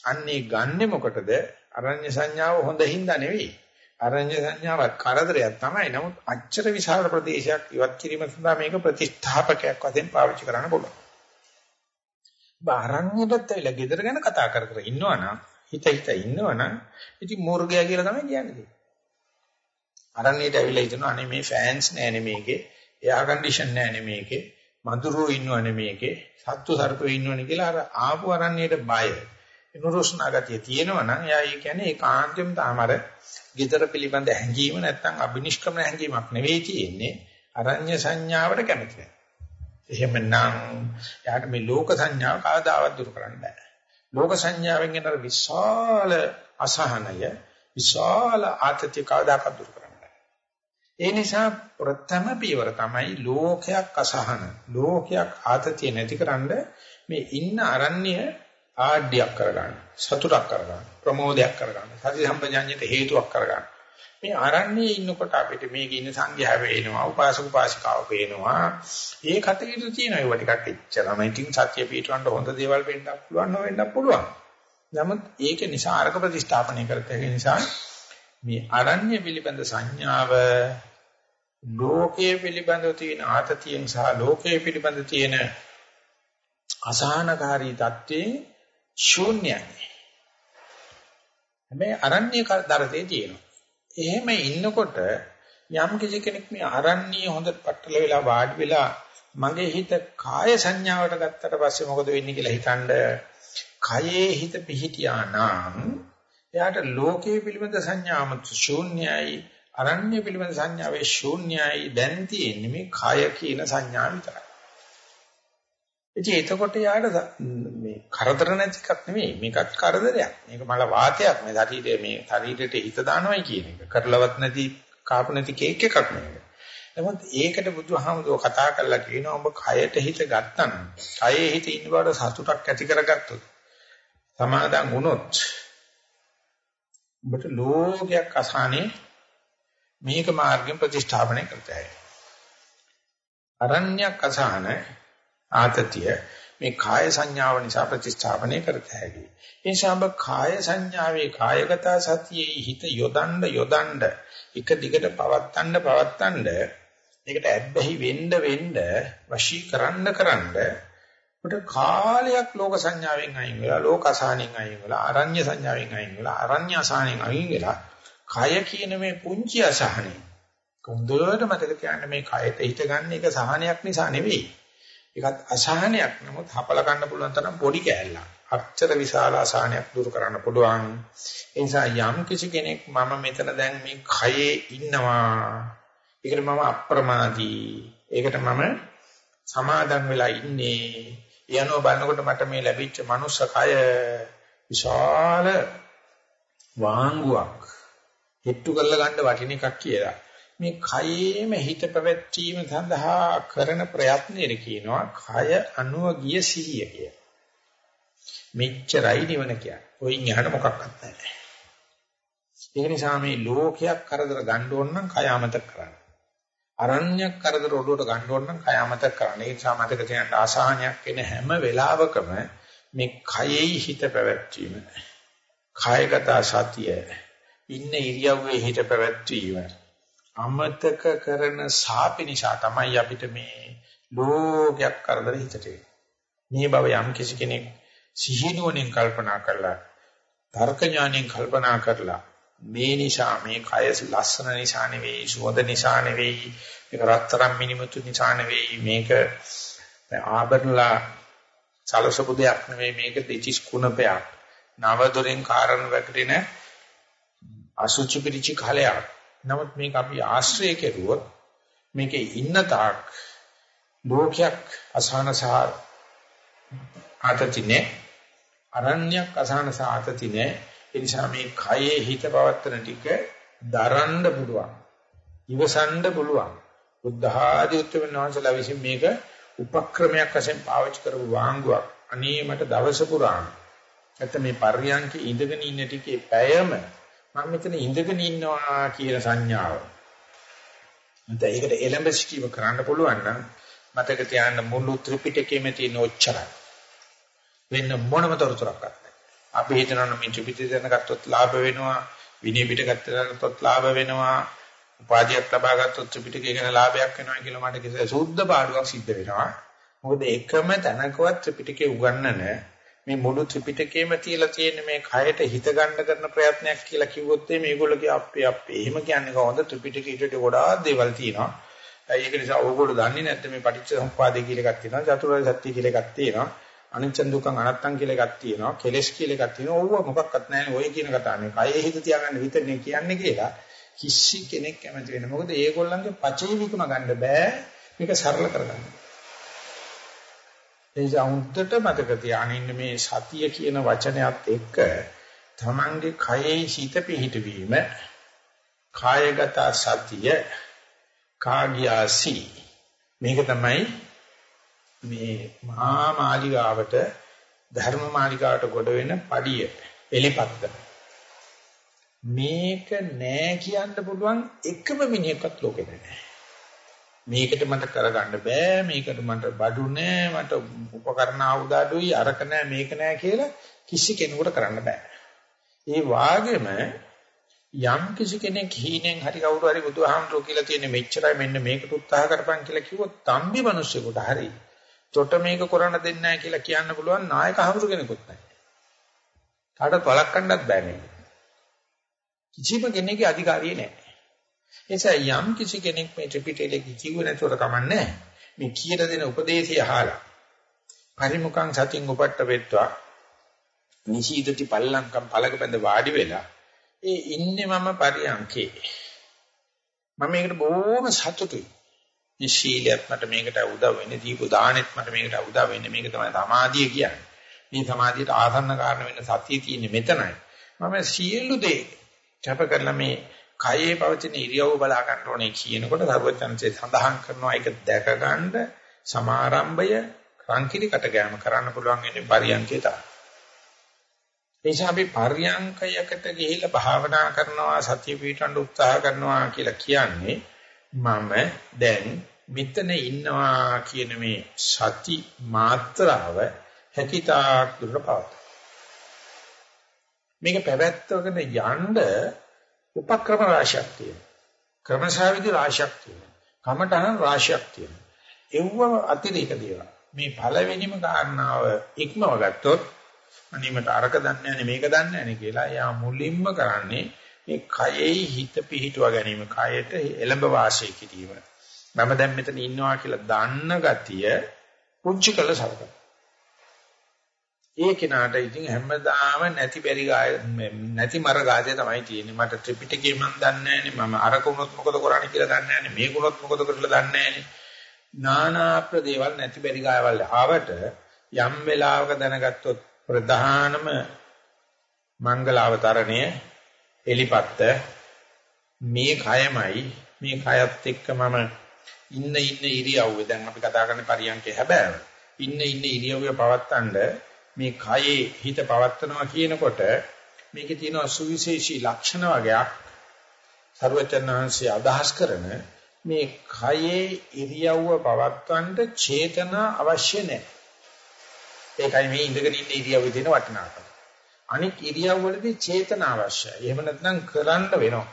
අන්නේ ගන්නෙ මොකටද? අරඤ්‍ය සංඥාව හොඳින්ද නෙවෙයි. අරඤ්‍ය සංඥාව කරදරයක් තමයි. නමුත් අච්චර විශාල ප්‍රදේශයක් ඉවත් කිරීම සඳහා මේක ප්‍රතිස්ථාපකයක් වශයෙන් පාවිච්චි කරන්න පුළුවන්. බාරන්නේවත් ඇවිල්ලා ගෙදර ගැන කතා කර කර ඉන්නවනම් හිත හිත ඉන්නවනම් ඉතින් මෝර්ගයා කියලා තමයි කියන්නේ. අරන්නේට ඇවිල්ලා හිතනවා අනේ මේ ෆෑන්ස් නෑනේ මේකේ, එයා කන්ඩිෂන් නෑනේ මේකේ, මధుරෝ ඉන්නවනේ මේකේ, සත්තු සර්පෝ ඉන්නවනේ කියලා අර ආපු අරන්නේට බය. නුරුස්නා ගතිය තියෙනවනම් එයා ඒ කියන්නේ ඒකාන්තයෙන්ම තමර ගෙදර පිළිබඳ හැඟීම නැත්තම් අබිනිෂ්ක්‍රමණ හැඟීමක් නෙවෙයි තියෙන්නේ. අරඤ්‍ය සංඥාවට කැමති නැහැ. එහෙමනම් යාට මේ ලෝක සංඥාව කවදාවත් දුරු කරන්න බෑ. ලෝක සංඥාවෙන් එන විශාල අසහනය, විශාල ආතතිය කවදාකවත් දුරු කරන්න බෑ. ඒ නිසා ප්‍රථම පියවර තමයි ලෝකයක් අසහන, ලෝකයක් ආතතිය නැතිකරන්න මේ ඉන්න අරණ්‍ය ආඩ්‍යයක් කරගන්න, සතුටක් කරගන්න, ප්‍රමෝදයක් කරගන්න, සති සම්පජාඤ්ඤයට හේතුවක් කරගන්න. මේ ආරණ්‍යයේ ඉන්නකොට අපිට මේකේ ඉන්න සංඝයා වේනවා උපාසක උපාසිකාව වේනවා ඒ කටයුතු තියෙනවා. ඒවා ටිකක් එච්චරම. ඉතින් සත්‍ය පිටවන්න හොඳ දේවල් වෙන්නත් පුළුවන් නොවෙන්නත් පුළුවන්. නමුත් ඒක නිසා අරක ප්‍රතිස්ථාපනය කරත ඒ නිසා මේ ආරණ්‍ය පිළිබඳ සංඥාව ලෝකයේ පිළිබඳව තියෙන ආතතියෙන් සහ ලෝකයේ පිළිබඳ තියෙන අසහනකාරී தත්ත්වේ ශූන්‍යයි. හැබැයි ආරණ්‍ය දරතේ තියෙනවා. එහෙම ඉන්නකොට යම් කිසි කෙනෙක් මේ ආරණ්‍ය හොඳට පట్టල වෙලා වාඩි වෙලා මගේ හිත කාය සංඥාවට ගත්තට පස්සේ මොකද වෙන්නේ කියලා හිතනද? කයේ හිත පිහිටියා නම් එයාට ලෝකයේ පිළිබඳ සංඥාම ශූන්‍යයි අරණ්‍ය පිළිබඳ සංඥාවේ ශූන්‍යයි. දැන් තියෙන්නේ මේ කය කියන සංඥාව විතරයි. ඉතින් එතකොට යාට මේ කරදර නැති එකක් නෙමෙයි මේකත් කරදරයක්. මේක මල වාතයක්. මේ ශරීරයේ මේ ශරීරයට හිත දානවයි කියන එක. කරලවත් නැති කාපු නැති කේක් එකක් නෙමෙයි. නමුත් ඒකට බුදුහාමුදුරුවෝ කතා කරලා කියනවා ඔබ කයට හිත ගත්තනම්, කයේ හිත ඉන්න බවට සතුටක් ඇති කරගත්තොත්, සමාදන් වුණොත් ඔබට ලෝකයක් අසහනේ මේක මාර්ගයෙන් ප්‍රතිස්ථාපනය කරතයි. අරණ්‍යක අසහන ආතතිය මේ කාය සංඥාව නිසා ප්‍රතිස්ථාපනය කරත හැකියි. ඒ නිසා ඔබ කාය සංඥාවේ කායගත සතියේ හිත යොදන්න යොදන්න එක දිගට පවත්තන්න පවත්තන්න ඒකට ඇබ්බැහි වෙන්න වෙන්න වශී කරන්න කරන්න උට කාලයක් ලෝක සංඥාවෙන් අයින් වෙලා ලෝක අසහනෙන් අයින් වෙලා අරඤ්‍ය සංඥාවෙන් අයින් වෙලා අරඤ්‍ය අසහනෙන් අයින් වෙලා කය කියන මේ පුංචි අසහනෙ කොන්දරට මතක තියාගන්න මේ කයට හිත ගන්න එක සහනයක් නිසා නෙවෙයි ඒකත් අසහනයක් නමුත් හපල ගන්න පුළුවන් තරම් පොඩි කෑල්ලක්. අච්චර විශාල අසහනයක් දුරු කරන්න පුළුවන්. ඒ නිසා යම් කිසි කෙනෙක් මම මෙතන දැන් මේ කයේ ඉන්නවා ඒකට මම අප්‍රමාදී. ඒකට මම සමාදන් වෙලා ඉන්නේ. යනෝ බලනකොට මට මේ ලැබිච්ච මනුස්ස කය විශාල වාංගුවක් හෙට්ටු කරලා ගන්න වටින එකක් කියලා. මේ කයේම හිත පැවැත්වීම සඳහා කරන ප්‍රයත්නෙට කියනවා කය අනුව ගිය සිහිය කියලා. මෙච්චරයි නිවන කියන්නේ. ඔයින් එහාට මොකක්වත් නැහැ. ඒ නිසා මේ ලෝකයක් කරදර ගන්න ඕන නම් කය අමතක කරන්න. අරණ්‍යයක් කරදර ඔළුවට ගන්න ඕන නම් කය අමතක කරන්න. ඒ නිසා මතක තියාගන්න ආසහනයක් එන හැම වෙලාවකම මේ කයෙහි හිත පැවැත්වීම. කායගත සතිය. ඉන්න ඉරියව්වේ හිත පැවැත්වීම. අමතක කරන සාපි නිසා තමයි අපිට මේ ලෝකයක් කරදර හිතට මේ බව යම් කිසි කෙනෙක් සිහිනුවණින් කල්පනා කරලා තර්ක ඥාණයෙන් කල්පනා කරලා මේ නිසා මේ කය ලස්සන නිසා නෙවෙයි සුවඳ නිසා නෙවෙයි මේක රත්තරන් මිනිමුතු නිසා නෙවෙයි මේක ආභරණලා සලසපු දෙයක් නෙවෙයි මේක දෙචිස් කුණපයක්. නව දොරෙන් කාරණ වැකටෙන අසුචි පිරිචි කලයක්. නමුත් මේක අපි ආශ්‍රය කෙරුවොත් මේකේ ඉන්න තාක් ලෝකයක් අසහනසාර ආතතිනේ අරණ්‍යයක් අසහනසාර ආතතිනේ. ඒ නිසා මේ කයේ හිත පවත්තන ටික දරන්න පුළුවන්. ඉවසන්න පුළුවන්. බුද්ධ ආදී උත්තරමන් වහන්සේලා විසින් මේක උපක්‍රමයක් වශයෙන් පාවිච්චි කරපු වාංගුවක්. අනේ මට දවස පුරාම. නැත්නම් මේ පර්යංකේ ඉඳගෙන ඉන්න ටිකේ පැයම මම මෙතන ඉඳගෙන ඉන්නවා කියන සංඥාව. නැත්නම් ඒකට එලඹ සිටීම කරන්න පුළුවන් නම් මතක තියාගන්න මුළු ත්‍රිපිටකයේම තියෙන ඔච්චරයි. වෙන මොනම තොරතුරක් නැහැ. අපි හිතනවා මේ ත්‍රිපිටකය දැන ගත්තොත් ලාභ වෙනවා, විනය පිට ගත්තොත් ලාභ වෙනවා, උපාධියක් ලබා ගත්තොත් ත්‍රිපිටකය ගැන ලාභයක් වෙනවා කියලා මට කිසි සුද්ධ පාඩුවක් සිද්ධ වෙනවා. මොකද එකම තැනකවත් ත්‍රිපිටකේ උගන්නන මේ මුළු ත්‍රිපිටකයේම තියලා තියෙන මේ කයට හිත ගන්න කරන ප්‍රයත්නයක් කියලා කිව්වොත් මේගොල්ලෝ කිය අපේ අපේ එහෙම කියන්නේ කොහොමද ත්‍රිපිටකයේ ඊට ගොඩාක් දේවල් තියෙනවා. ඒක නිසා ඕගොල්ලෝ දන්නේ නැත්නම් මේ පටිච්ච සමුප්පාදේ කියලා එකක් තියෙනවා. චතුරාර්ය සත්‍ය කියලා එකක් තියෙනවා. අනිච්ච දුක්ඛ අනත්තං කියලා එකක් තියෙනවා. කෙලෙස් කියලා එකක් තියෙනවා. ඕව මොකක්වත් නැහැ ඔය කියන කතාව. මේ කයේ හිත තියාගන්න විතරනේ කියන්නේ කියලා කිසි කෙනෙක් කැමති වෙන්නේ. මොකද ඒගොල්ලන්ගේ පචේ විකුණ ගන්න බෑ. මේක සරල කරගන්න. එනිසා උන්ටට මතක තියාගෙන මේ සතිය කියන වචනයත් එක්ක තමන්ගේ කයේ හිත පිහිටවීම කායගත සතිය කාග්‍යාසි මේක තමයි මේ මහා මාලිගාවට ධර්ම මාලිගාවට ගොඩ වෙන padiය එලිපත්ත. මේක නෑ කියන්න පුළුවන් එකම මිනිහෙක්වත් ලෝකෙ නැහැ මේකට මට කරගන්න බෑ මේකට මට බඩු නෑ මට උපකරණ ආයුධ අඩුයි අරක නෑ මේක නෑ කියලා කිසි කෙනෙකුට කරන්න බෑ ඒ වාගේම යම් කිසි කෙනෙක් හීනෙන් හරි කවුරු හරි බුදුහාමුදුරුවෝ කියලා තියෙන මෙච්චරයි මෙන්න මේකට උත්සාහ කරපන් කියලා කිව්වොත් තම්බි මිනිස්සුෙකුට හරි තොට මේක කරන්න දෙන්නේ නැහැ කියලා කියන්න පුළුවන් නායක හමුරු කෙනෙකුත් නැහැ. කාටවත් වළක්වන්නත් බෑ කිසිම කෙනෙකුගේ අධිකාරිය නැහැ. නිසා යම් කිසි කෙනෙක් මේ ත්‍රිපිටකයේ කිව්ව නැතුවට කමන්නේ මේ කියලා දෙන උපදේශය අහලා පරිමුඛං සතින් උපට්ඨ වෙත්වා නිශීදති පල්ලංකම් පළක බඳ වාඩි වෙලා ඒ ඉන්නේ මම පරියන්කේ මම මේකට බොහොම සතුටුයි. මේ ශීලයක් මට මේකට උදව් වෙන්නේ දීපු දානෙත් මට මේකට උදව් වෙන්නේ. මේක තමයි සමාධිය කියන්නේ. මේ සමාධියට ආසන්න කාරණ වෙන්න සතිය තියෙන්නේ මෙතනයි. මම සියලු දේ කැප කරලා මේ කයේ පවතින ඉරියව්ව බලා ගන්න ඕනේ කියනකොට සර්වඥන්සේ සඳහන් කරනවා ඒක දැක ගන්න සමාරම්භය රංකිලි කටගෑම කරන්න පුළුවන් වෙන්නේ පරියන්කේ තමයි. එනිසා අපි පරියන්කයකට ගිහිල්ලා භාවනා කරනවා සතිය පිටවන්න උත්සාහ කරනවා කියලා කියන්නේ මම දැන් මෙතන ඉන්නවා කියන මේ සති මාත්‍රාව හැකිතාක් දුරට පවතී. මේක පැවැත්වගෙන යන්න උපක්‍රම රාශියක් තියෙනවා. ක්‍රමශාවිදි රාශියක් තියෙනවා. කමඨහන රාශියක් තියෙනවා. එව්ව අතිරේක දේවල්. මේ පළවෙනිම කාරණාව ඉක්මව ගත්තොත් අනිමට අරක දන්නේ නැහැ මේක දන්නේ නැහැ කියලා යා මුලින්ම කරන්නේ මේ කයෙහි හිත පිහිටුවා ගැනීම කයට එළඹ වාසය කිරීම. මම දැන් මෙතන ඉන්නවා කියලා දන්න ගතිය පුංචි කළ සලකන. ඒ කෙනාට ඉතින් හැමදාම නැති බැරි ගාය නැති මර ගාතේ තමයි තියෙන්නේ. මට ත්‍රිපිටකේ මන් දන්නේ නැහැනේ. මම අර කුණොත් මොකද කරන්නේ කියලා දන්නේ නැහැනේ. මේ කුණොත් මොකද කරලා දන්නේ නැහැනේ. නානා ප්‍රදේවල් නැති බැරි ගායවල ආවට යම් වෙලාවක දැනගත්තොත් ප්‍රධානම මංගල අවතරණය එලිපත්ත මේ කයමයි මේ කයත් එක්ක මම ඉන්න ඉන්න ඉරියව්වේ දැන් අපි කතා කරන පරියන්කේ හැබෑව ඉන්න ඉන්න ඉරියව්වේ පවත්තන්න මේ කයේ හිත පවත්නවා කියනකොට මේකේ තියෙන සුවිශේෂී ලක්ෂණ වගේක් සර්වචන්හන්සේ අදහස් කරන මේ කයේ ඉරියව්ව පවත්වන්න චේතනා අවශ්‍ය නැහැ. ඒකයි මේ ඉඳගෙන ඉන්න ඉරියව්වේ තියෙන වටිනාකම. අනික් ඉරියව්වලදී චේතනා අවශ්‍යයි. එහෙම නැත්නම් කරන්න වෙනවා.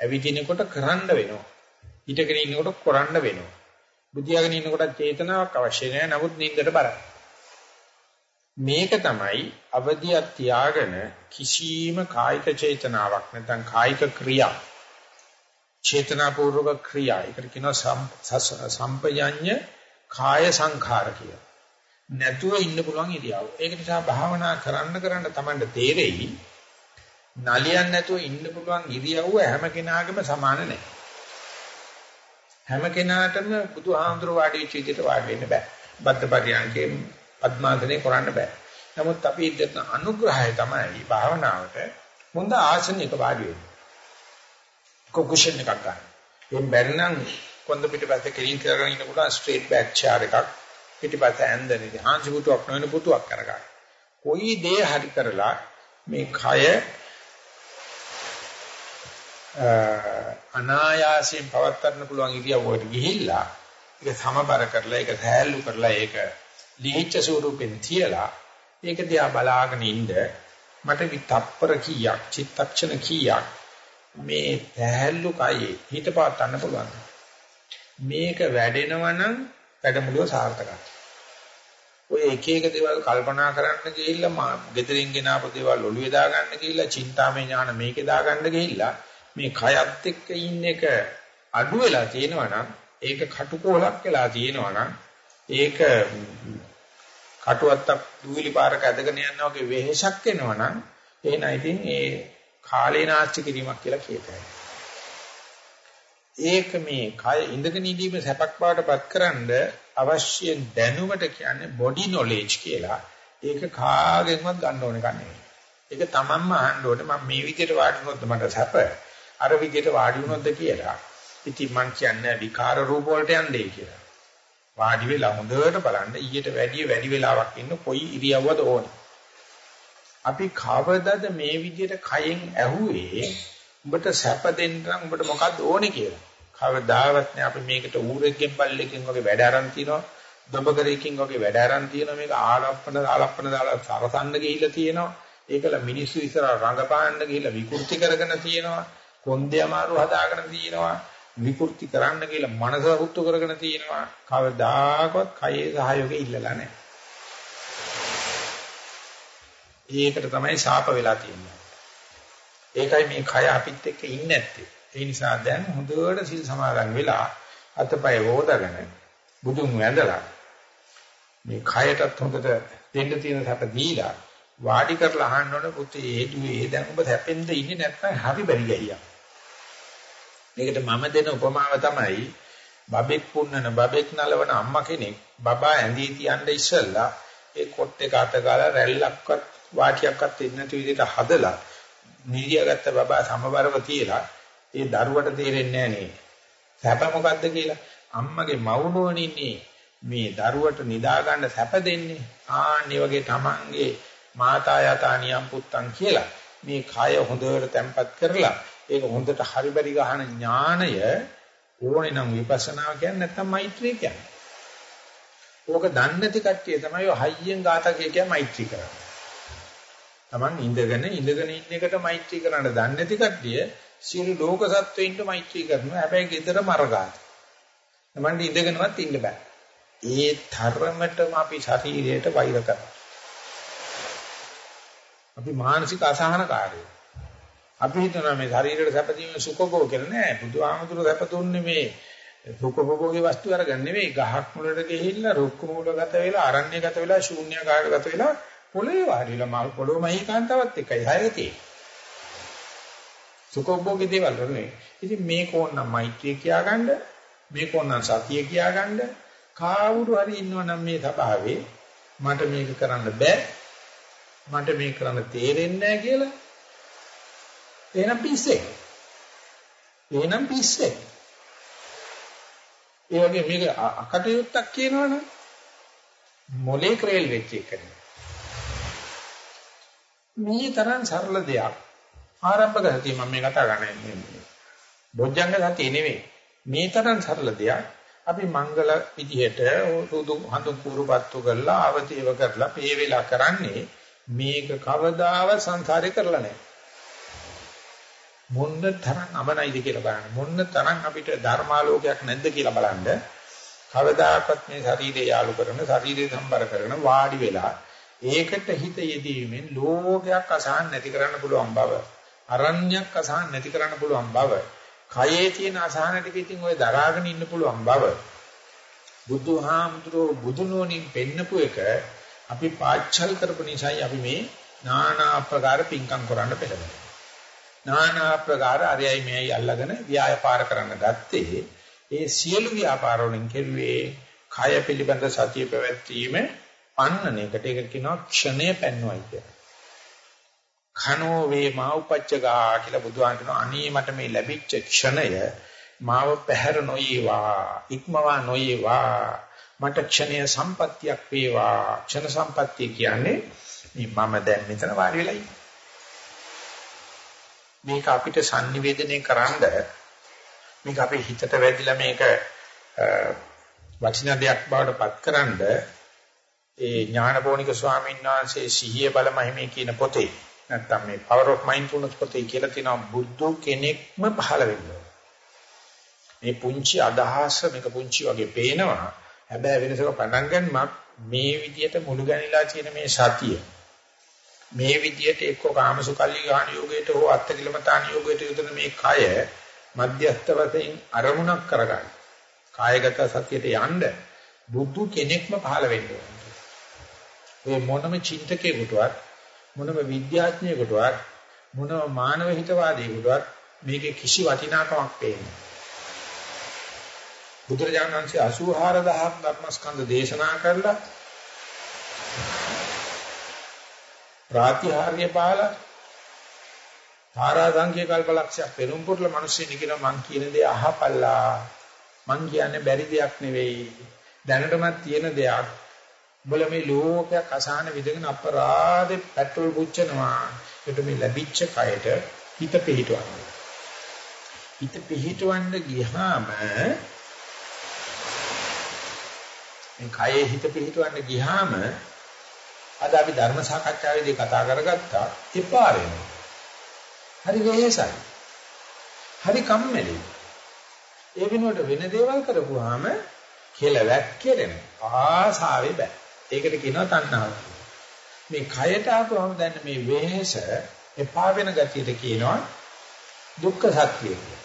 ඇවිදිනකොට කරන්න වෙනවා. හිටගෙන ඉන්නකොට කරන්න වෙනවා. බුදියාගෙන ඉන්නකොට චේතනාවක් අවශ්‍ය නැහැ. නමුත් නින්දට බරයි. මේක තමයි අවදියක් තියාගෙන කිසියම් කායික චේතනාවක් නැත්නම් කායික ක්‍රියා චේතනාපූර්වක ක්‍රියා ඒකට කියනවා සම්පයඤ්ඤ කාය සංඛාර කියලා. නැතුව ඉන්න පුළුවන් ඉරියව්. ඒක නිසා භාවනා කරන්න කරන්න තමයි තේරෙයි. නලියන් නැතුව ඉන්න පුළුවන් ඉරියව්ව හැම කෙනාගේම සමාන නැහැ. හැම කෙනාටම බුදුහාමුදුරුවෝ වාඩි වෙච්ච විදිහට වාඩි වෙන්න බෑ. බද්ද පරියන්කේ පద్මාසනේ කරන්න බෑ. නමුත් අපි ඉදිරියට අනුග්‍රහය තමයි භාවනාවට හොඳ ආසනයක වාඩි වෙන්නේ. කොකුෂන් එකක් ගන්න. එම් බැරි නම් කොන්ද පිටපස්සේ කෙලින් කරගෙන ඉන්න පුළුවන් ස්ට්‍රේට් බෑක් චෙයාර් එකක් පිටිපස්ස ඇඳගෙන හාන්සි පුටුවක් නොවන පුටුවක් කරගන්න. කොයි දේ හරි කරලා මේ කය අනායාසයෙන් පවත්වන්න පුළුවන් ඉරියව්වට ගිහිල්ලා ඒක සමබර කරලා ඒක සෑහළු කරලා ඒක ලිහිච්ඡ ස්වරූපෙන් තියලා ඒක දිහා බලාගෙන ඉන්න මට විතප්පර කීයක් චිත්තක්ෂණ කීයක් මේ සෑහළු කයේ හිත පාත්තන්න පුළුවන් මේක වැඩෙනවා නම් වැඩමුළුව සාර්ථකයි ඔය එක එක දේවල් කල්පනා කරන්න ගිහිල්ලා මා ගෙදරින් ගෙන ආපු දේවල් ඔළුවේ දාගන්න ගිහිල්ලා චින්තාමය ඥාන මේකේ දාගන්න ගිහිල්ලා මේ කයත් එක්ක ඉන්න එක අඩු වෙලා තියෙනවා නම් ඒක කටුකොලක් වෙලා තියෙනවා නම් ඒක කටුවත්තක් දූවිලි පාරක ඇදගෙන යනවා වගේ වෙහෙසක් එනවා නම් එහෙනම් ඉතින් ඒ කාලේ නාස්ති කිරීමක් කියලා කියතයි. ඒක මේ කය ඉඳගෙන ඉඳීම සැපක් බවටපත් කරන්න අවශ්‍ය දැනුමට කියන්නේ බොඩි නොලෙජ් කියලා. ඒක කාගෙන්වත් ගන්න ඕන එකක් නෙවෙයි. ඒක තමන්ම අහන්න ඕනේ මම මේ විදිහට වාඩි වුණොත් මට සැප අර විදිහට වාඩි වුණොත්ද කියලා. ඉතින් මං කියන්නේ විකාර රූප වලට යන්නේ කියලා. වාඩි වෙලා හොඳට බලන්න ඊට වැඩිය වැඩි වෙලාවක් ඉන්න කොයි ඉරියව්වද ඕනේ. අපි කවදද මේ විදිහට කයෙන් ඇහුවේ උඹට සැප දෙන්න නම් උඹට මොකද්ද ඕනේ කියලා. කවදාවත් නෑ අපි මේකට ඌරෙක්ගෙන් බල්ලෙක්ගෙන් වගේ වැඩ අරන් තියනවා. දඹකරයකින් වගේ වැඩ අරන් තියනවා මේක ආලප්පන ආලප්පන දාලා සරසන්න ගිහිල්ලා තියෙනවා. ඒකල මිනිස්සු ඉස්සර රඟපාන්න ගිහිල්ලා විකෘති කරගෙන තියෙනවා. කොන්දේ අමාරු හදාගෙන තියෙනවා. විකෘති කරන්න කියලා මනස හුත්තු කරගෙන තියෙනවා කවදාකවත් කයේ සහයෝගය ඉල්ලලා නැහැ. ඒකට තමයි ශාප වෙලා තියෙන්නේ. ඒකයි මේ කය අපිත් එක්ක ඉන්නේ නැත්තේ. ඒ නිසා දැන් හොඳට සිල් සමාදන් වෙලා අතපය වෝදගෙන බුදුන් වැඳලා මේ කයටත් හොඳට දෙන්න තියෙන සැප දීලා වාඩි කරලා අහන්න ඕන පුතේ ඒ දුවේ දැන් ඔබ සැපෙන්ද ඉන්නේ නැත්නම් හරි බැරි ගියා. මේකට මම දෙන උපමාව තමයි බබෙක් පුන්නන බබෙක් නලවන අම්මා කෙනෙක් බබා ඇඳී තියන්න ඉස්සෙල්ලා ඒ කොට එක අත ගාලා රැල්ලක්වත් වාටියක්වත් දෙන්නේ නැති විදිහට හදලා නිදියාගත්ත බබා සමබරව තියලා ඒ දරුවට තේරෙන්නේ නැහැ සැප මොකද්ද කියලා? අම්මගේ මවුනෝනින්නේ මේ දරුවට නිදා ගන්න සැප දෙන්නේ. ආන්නේ වගේ තමන්ගේ මාතා යතා නියම් පුත්තන් කියලා මේ කය හොඳට තැම්පත් කරලා ඒක හොඳට හරි බරි ගන්න ඥාණය ඕනේ නම් විපස්සනා කියන්නේ නැත්නම් මෛත්‍රිය කියන්නේ. ඕක දන්නේ නැති කට්ටිය තමයි ඔය හයියෙන් ગાතා කිය මෛත්‍රී කරන්නේ. Taman ඉඳගෙන ඉඳගෙන ඉන්න එකට මෛත්‍රී කරන්න දන්නේ නැති කට්ටිය සියලු ලෝක සත්වෙින්ට මෛත්‍රී කරනවා. හැබැයි gedara මරගාත. Taman ඉඳගෙනවත් ඉන්න බෑ. ඒ ධර්මයටම අපි ශරීරයට වෛර කරනවා. අපි මානසික අසහනකාරයෝ. අපි හිතනවා මේ ශරීරයට සැප දීම සුඛකෝ කියලා නෑ. බුදුහාමුදුරුවෝ සැප දුන්නේ මේ සුඛභෝගී වස්තු අරගන්න නෙවෙයි ගහක් මුලට ගිහිල්ලා රුක්ක මූලගත වෙලා අරණ්‍යගත වෙලා ශූන්‍යකාරගත වෙලා පොළවේ වාඩිලා මල් පොළොව මහීකාන්තාවත් එකයි හයක තියෙන්නේ. සුඛභෝගී දේවල් නෙවෙයි. ඉතින් මේක ඕනනම් මෛත්‍රිය කියාගන්න මේක ඕනනම් සතිය කියාගන්න කාවුරු හරි ඉන්නවනම් මේ සභාවේ මට මේක කරන්න බෑ මට මේක කරන්න තේරෙන්නේ නැහැ කියලා එහෙනම් පිස්සේ එහෙනම් පිස්සේ ඒ වගේ මේක අකටයුත්තක් කියනවනේ මොලේ ක්‍රේල් වෙච්ච එක මේ තරම් සරල දෙයක් ආරම්භක සතිය මම මේ කතා කරන්නේ බොජ්ජංග සතිය නෙවෙයි. මේ තරම් සරල දෙයක් අපි මංගල විදිහට සුදු හඳු කුරුපත්තු කරලා ආවතේව කරලා මේ වෙලා කරන්නේ මේක කවදාව සංසාරේ කරලා නැහැ. මොන්න තරම් අමනයිද කියලා බලන්න. මොන්න තරම් අපිට ධර්මාලෝකයක් නැද්ද කියලා බලන්න. කවදාකවත් මේ ශරීරය යාලු කරන, ශරීරය සම්බර කරන වාඩි වෙලා ඒකට හිත යෙදීමෙන් ලෝකයක් අසහන් නැති කරන්න පුළුවන් බව, අරණ්‍යයක් අසහන් නැති කරන්න පුළුවන් බව, කයේ තියෙන අසහන ටික ඉතින් ඔය දරාගෙන ඉන්න පුළුවන් බව. බුදුහාමුදුරෝ බුදුනෝනින් පෙන්නපු එක අපි පාච්චල් කරපු නිසායි අපි මේ নানা ආකාර පිංකම් කරන්න පෙළඹෙන්නේ. নানা ආකාර අරයයි මෙයයි අල්ලගෙන ව්‍යාපාර කරන්න ගත්තේ ඒ සියලු ව්‍යාපාර වලින් කෙරුවේ කය පිළිබඳ සතිය පැවැත්වීම පන්නනයකට ඒක කියනවා ක්ෂණය පැන්වයි කියලා. khano ve maupaccaga කියලා බුදුහාම කියනවා අනේ මට මේ ලැබිච්ච ක්ෂණය මාව පැහැර නොයේවා ඉක්මවා නොයේවා. මට ක්ෂණය සම්පත්තියක් වේවා. ක්ෂණ සම්පත්තිය කියන්නේ මේ මම දැන් මෙතන වාඩි වෙලා ඉන්නේ. මේක අපිට sannivedanaya කරන්ද මේක අපේ හිතට වැදිලා මේක වටිනා දෙයක් බවට පත්කරනද ඒ ඥානපෝනික ස්වාමීන් වහන්සේ සිහිය බල මහිමේ කියන පොතේ නැත්තම් මේ power of mindfulness පොතේ කියලා තියෙනවා බුද්ධ කෙනෙක්ම පහළ වෙනවා මේ පුංචි අදහස මේක පුංචි වගේ පේනවා. හැබැයි වෙනසක පටන් ගන්නමක් මේ විදියට මුළු ගැනිලා තියෙන මේ සතිය මේ විදියට එක්ක කාමසුකල්ලි ගාන යෝගයට හෝ අත්තිලමතාන යෝගයට යොදන මේ කය මධ්‍යස්ථ වශයෙන් අරමුණක් කරගන්න. කායගත සතියට යන්න බුදු කෙනෙක්ම පහළ වෙන්න ඕනේ. ඔය මොනම චින්තකයෙකුටවත් මොනම විද්‍යාඥයෙකුටවත් මොනම මානව හිතවාදියෙකුටවත් මේකේ කිසි වටිනාකමක් පේන්නේ බුදුරජාණන් වහන්සේ 84000ක් ධර්මස්කන්ධ දේශනා කරලා ප්‍රාතිහාර්ය පාලා තාරා සංඛ්‍ය කල්පලක්ෂයක් පෙරම් පුරල මිනිස්සුනි කියන මං කියන දේ අහපල්ලා. මං කියන්නේ බැරි දෙයක් නෙවෙයි. දැනටමත් තියෙන දෙයක්. උඹල මේ ලෝකයක් අසහන විදගෙන අපරාධේ පෙට්‍රල් පුච්චනවා. ඒකට මේ ලැබිච්ච කයට හිත පිහිටවන්න. හිත පිහිටවන්න ගියාම මේ කයේ හිත පිහිටවන්න ගියාම අද අපි ධර්ම සාකච්ඡාවේදී කතා කරගත්තා එපා වෙනවා. හරි වෙහසයි. හරි කම්මැලි. ඒ වෙනුවට වෙන දේවල් කරපුවාම කෙලවැක් කෙරෙන. ආසාවේ බෑ. ඒකට කියනවා තණ්හාව. මේ කයට ආපුවම දැන් මේ වෙහස එපා වෙන ගතියට කියනවා දුක්ඛ සත්‍ය කියලා.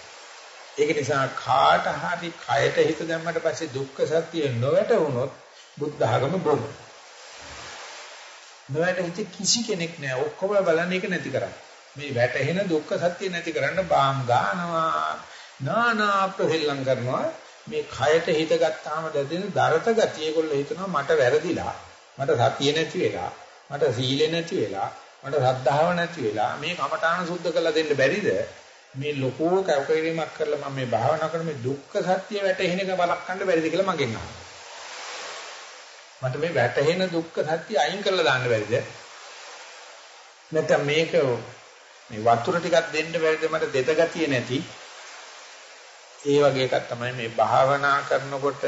ඒක නිසා කාට හරි කයට හිත දැම්මට පස්සේ දුක්ඛ සත්‍ය නොවැටුනොත් බුද්ධ ආගම බොරු. නොවැටෙච්ච කිසි කෙනෙක් නෑ. ඔක්කොම බලන්නේ ඒක නැති කරන්නේ. මේ වැටහෙන දුක්ඛ සත්‍ය නැති කරන්න බාම් ගන්නවා. නානා ප්‍රහෙල්ලම් කරනවා. මේ කයට හිත ගත්තාම දැදෙන දරත ගතිය ඒගොල්ලෝ හිතනවා මට වැරදිලා. මට සතිය නැති වෙලා. මට සීලෙ නැති වෙලා. මට ශ්‍රද්ධාව නැති වෙලා. මේ කමඨාන සුද්ධ කරලා දෙන්න බැරිද? මේ ලෝකෝ කවකරීමක් කරලා මම මේ භාවනා කරන මේ දුක්ඛ සත්‍ය වැටහෙන එක බලක්වන්න බැරිද කියලා මගෙන් අහනවා. මට මේ වැටහෙන දුක්ඛ සත්‍ය අයින් කරලා දාන්න බැරිද? නැත්නම් මේක මේ වතුර ටිකක් දෙන්න බැරිද මට දෙත ගතිය නැති? ඒ වගේ එකක් තමයි මේ භාවනා කරනකොට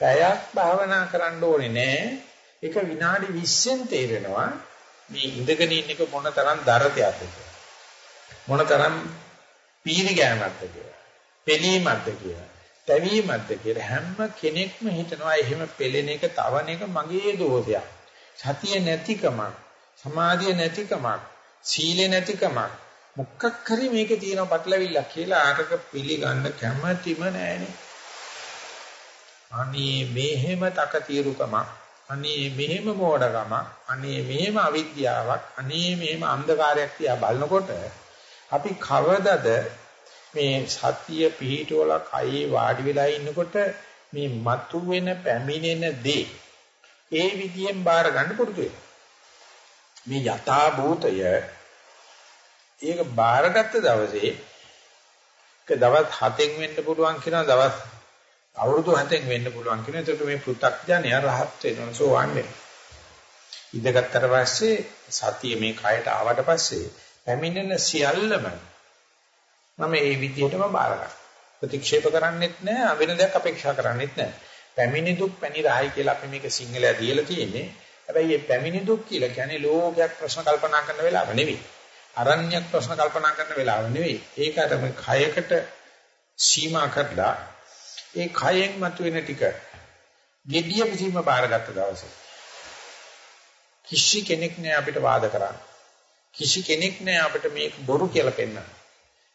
පැයක් භාවනා කරන්න ඕනේ නෑ. ඒක විනාඩි 20න් තේරෙනවා මේ ඉඳගෙන ඉන්න එක මොන තරම් දරතයක්ද කියලා. මොන තරම් පීරි ගෑමක්ද කියලා. පෙලීමක්ද කියලා. තැවීමක්ද කියලා හැම කෙනෙක්ම හිතනවා එහෙම පෙළෙන එක තවන එක මගේ දෝෂයක්. සතිය නැතිකමක්, සමාධිය නැතිකමක්, සීලේ නැතිකමක්. මොකක් හරි මේකේ තියෙන පටලවිල්ලක් කියලා ආකක පිළිගන්න කැමැතිම නෑනේ. අනේ මෙහෙම තකතිරුකම අනේ මෙහෙම මෝඩකම අනේ මෙහෙම අවිද්‍යාවක් අනේ මෙහෙම අන්ධකාරයක් තියා බලනකොට අපි කවදද මේ සතිය පිහිටවල කයේ වාඩි වෙලා ඉන්නකොට මේ මතු වෙන පැමිණෙන දේ ඒ විදියෙන් බාර ගන්න පුරුදු මේ යථා භූතය ඒක බාරගත්ත දවසේ ඒක දවස් 7න් වෙන්න පුළුවන් කියන දවස් අවුරුදු 7න් වෙන්න පුළුවන් කියන එතකොට මේ පෘථග්ජනය රහත් වෙනවා සෝවන් වෙනවා. ඉඳගත්තර පස්සේ සතිය මේ කයට ආවට පස්සේ පැමිණෙන සියල්ලම මම මේ විදිහටම බාර ගන්නවා. ප්‍රතික්ෂේප කරන්නෙත් නැහැ, වෙන දෙයක් අපේක්ෂා කරන්නෙත් නැහැ. පැමිණි දුක් පැණි රහයි කියලා අපි මේක සිංහලයා දීලා තියෙන්නේ. හැබැයි මේ පැමිණි දුක් කියලා කියන්නේ ලෝකයක් ප්‍රශ්න කල්පනා කරන වෙලාව නෙවෙයි. අරණ්‍යයක් ප්‍රශ්න කල්පනා කරන වෙලාව නෙවෙයි. ඒකට මේ කයකට සීමා කරලා ඒ කයෙන් මතුවෙන ටික gediya පිටින්ම බාරගත්ත දවසේ කිසි කෙනෙක් නෑ අපිට වාද කරන්න. කිසි කෙනෙක් නෑ අපිට මේක බොරු කියලා පෙන්නන්න.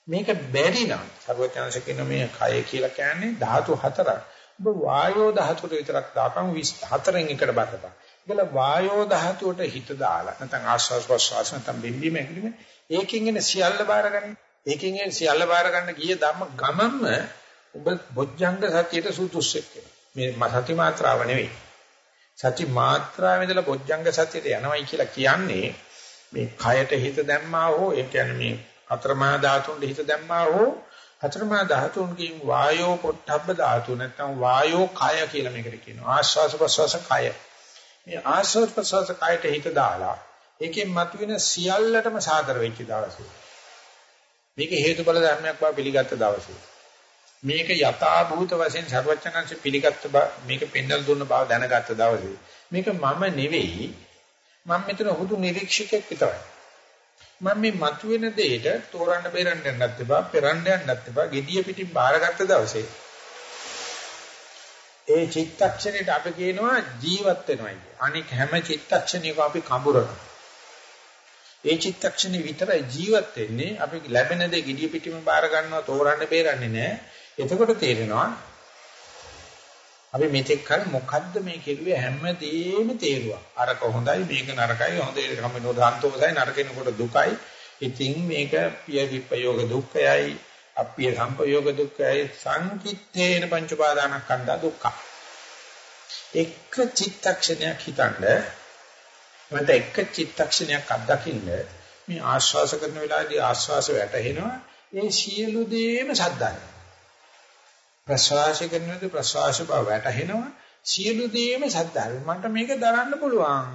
මේක බැරි නම් සර්වඥාන්ස කියන මේ කය කියලා කියන්නේ ධාතු හතරක්. ඔබ වායෝ ධාතුවට විතරක් දාපන් 24න් එකට බඳපන්. ඒකල වායෝ ධාතුවට හිත දාලා නැත්නම් ආශ්වාස ප්‍රශ්වාස නැත්නම් බිම්බීම හැකිලිම ඒකෙන් එන සියල්ල බාරගන්න. ඒකෙන් එන සියල්ල බාරගන්න ගිය ධම්ම ගමන්ම ඔබ බොජ්ජංග සතියට සුදුස්සෙක් වෙනවා. මේ සති මාත්‍රාව නෙවෙයි. සති මාත්‍රාවෙ ඉඳලා බොජ්ජංග සතියට යනවයි කියලා කියන්නේ මේ කයට හිත දැම්මා හෝ ඒ කියන්නේ මේ අතරමා ධාතුන්ට හිත දැම්මා හෝ අතරමා ධාතුන්ගෙන් වායෝ පොට්ටබ්බ ධාතු නැත්නම් වායෝ කය කියලා මේකට කියනවා. ආශ්වාස ප්‍රශ්වාස කය. මේ ආශ්වාස ප්‍රශ්වාස කයට හිත දාලා ඒකෙන් මතුවෙන සියල්ලටම සාදර වෙච්ච දවසේ. මේක හේතුඵල ධර්මයක් බව පිළිගත්ත දවසේ. මේක යථා භූත වශයෙන් සර්වචනංශ පිළිගත්ත බව මේක පෙන්වලා දුන්න බව දැනගත්ත දවසේ මේක මම නෙවෙයි මම මෙතන හුදු නිරීක්ෂකෙක් විතරයි මම මේ මතුවෙන දෙයට තෝරන්න බේරන්න යන්නත් එපා පෙරන්න යන්නත් එපා gediya පිටින් බාරගත්ත දවසේ ඒ චිත්තක්ෂණයට අපි කියනවා ජීවත් වෙනවා කිය. අනික හැම චිත්තක්ෂණයකම අපි කඹරනවා. ඒ චිත්තක්ෂණේ විතරයි ජීවත් වෙන්නේ අපි ලැබෙන දේ gediya පිටින්ම බාර ගන්නවා තෝරන්න බේරන්නේ නැහැ. එතකොට තේරෙනවා අපි මෙතෙක් කල මොකද්ද මේ කෙරුවේ හැමදේම තේරුවා. අරක හොඳයි මේක නරකයි හොඳේ කමිනෝ දාන්තෝසයි නරකිනකොට දුකයි. ඉතින් මේක පිය විපයෝග දුක්ඛයයි අප්පිය සම්පයෝග දුක්ඛයයි සංකිට්ඨේන පංච උපාදානස්කන්ධ දුක්ඛ. එක චිත්තක්ෂණයක් හිතන්න මත එක චිත්තක්ෂණයක් අත්දකින්න මේ ආශ්වාස කරන වෙලාවේදී ආශ්වාස වැටෙනවා ඒ සියලු දේම සද්දයි. ප්‍රශ්වාස කරනකොට ප්‍රශ්වාස බව වැටහෙනවා. සියලු දේම සද්දාල් මට මේක දරන්න පුළුවන්.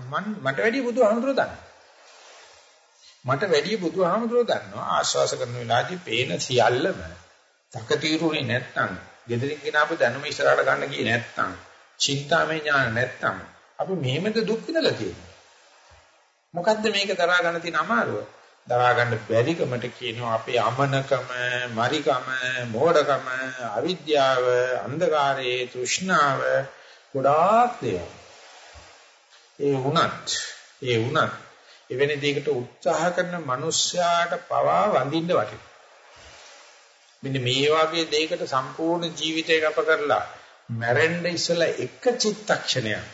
මට වැඩි බුදුහාමුදුරුවෝ දන්නවා. මට වැඩි බුදුහාමුදුරුවෝ දන්නවා. ආශ්වාස කරන වෙලාවදී පේන සියල්ලම තකතිරුනේ නැත්නම් gedirin ගෙනාපු දැනුම ඉස්සරහට ගන්න ගියේ නැත්නම් චින්තාමය ඥාන නැත්නම් අපි මෙහෙමද දුක් විඳලා තියෙන්නේ. මොකද්ද මේක දරා ගන්න තියෙන අමාරුව? දරා ගන්න බැරිකමට කියනවා අපේ අමනකම, මරිකම, මෝඩකම, අවිද්‍යාව, අන්ධකාරයේ තෘෂ්ණාව ගොඩාක් දේවල්. ඒ වුණත්, ඒ වුණත් එවැනි දෙයකට උත්සාහ කරන මිනිස්යාට පවා වඳින්න වටිනවා. මෙන්න මේ වගේ දෙයකට සම්පූර්ණ ජීවිතය ගත කරලා මැරෙන්න ඉස්සලා එක චිත්තක්ෂණයක්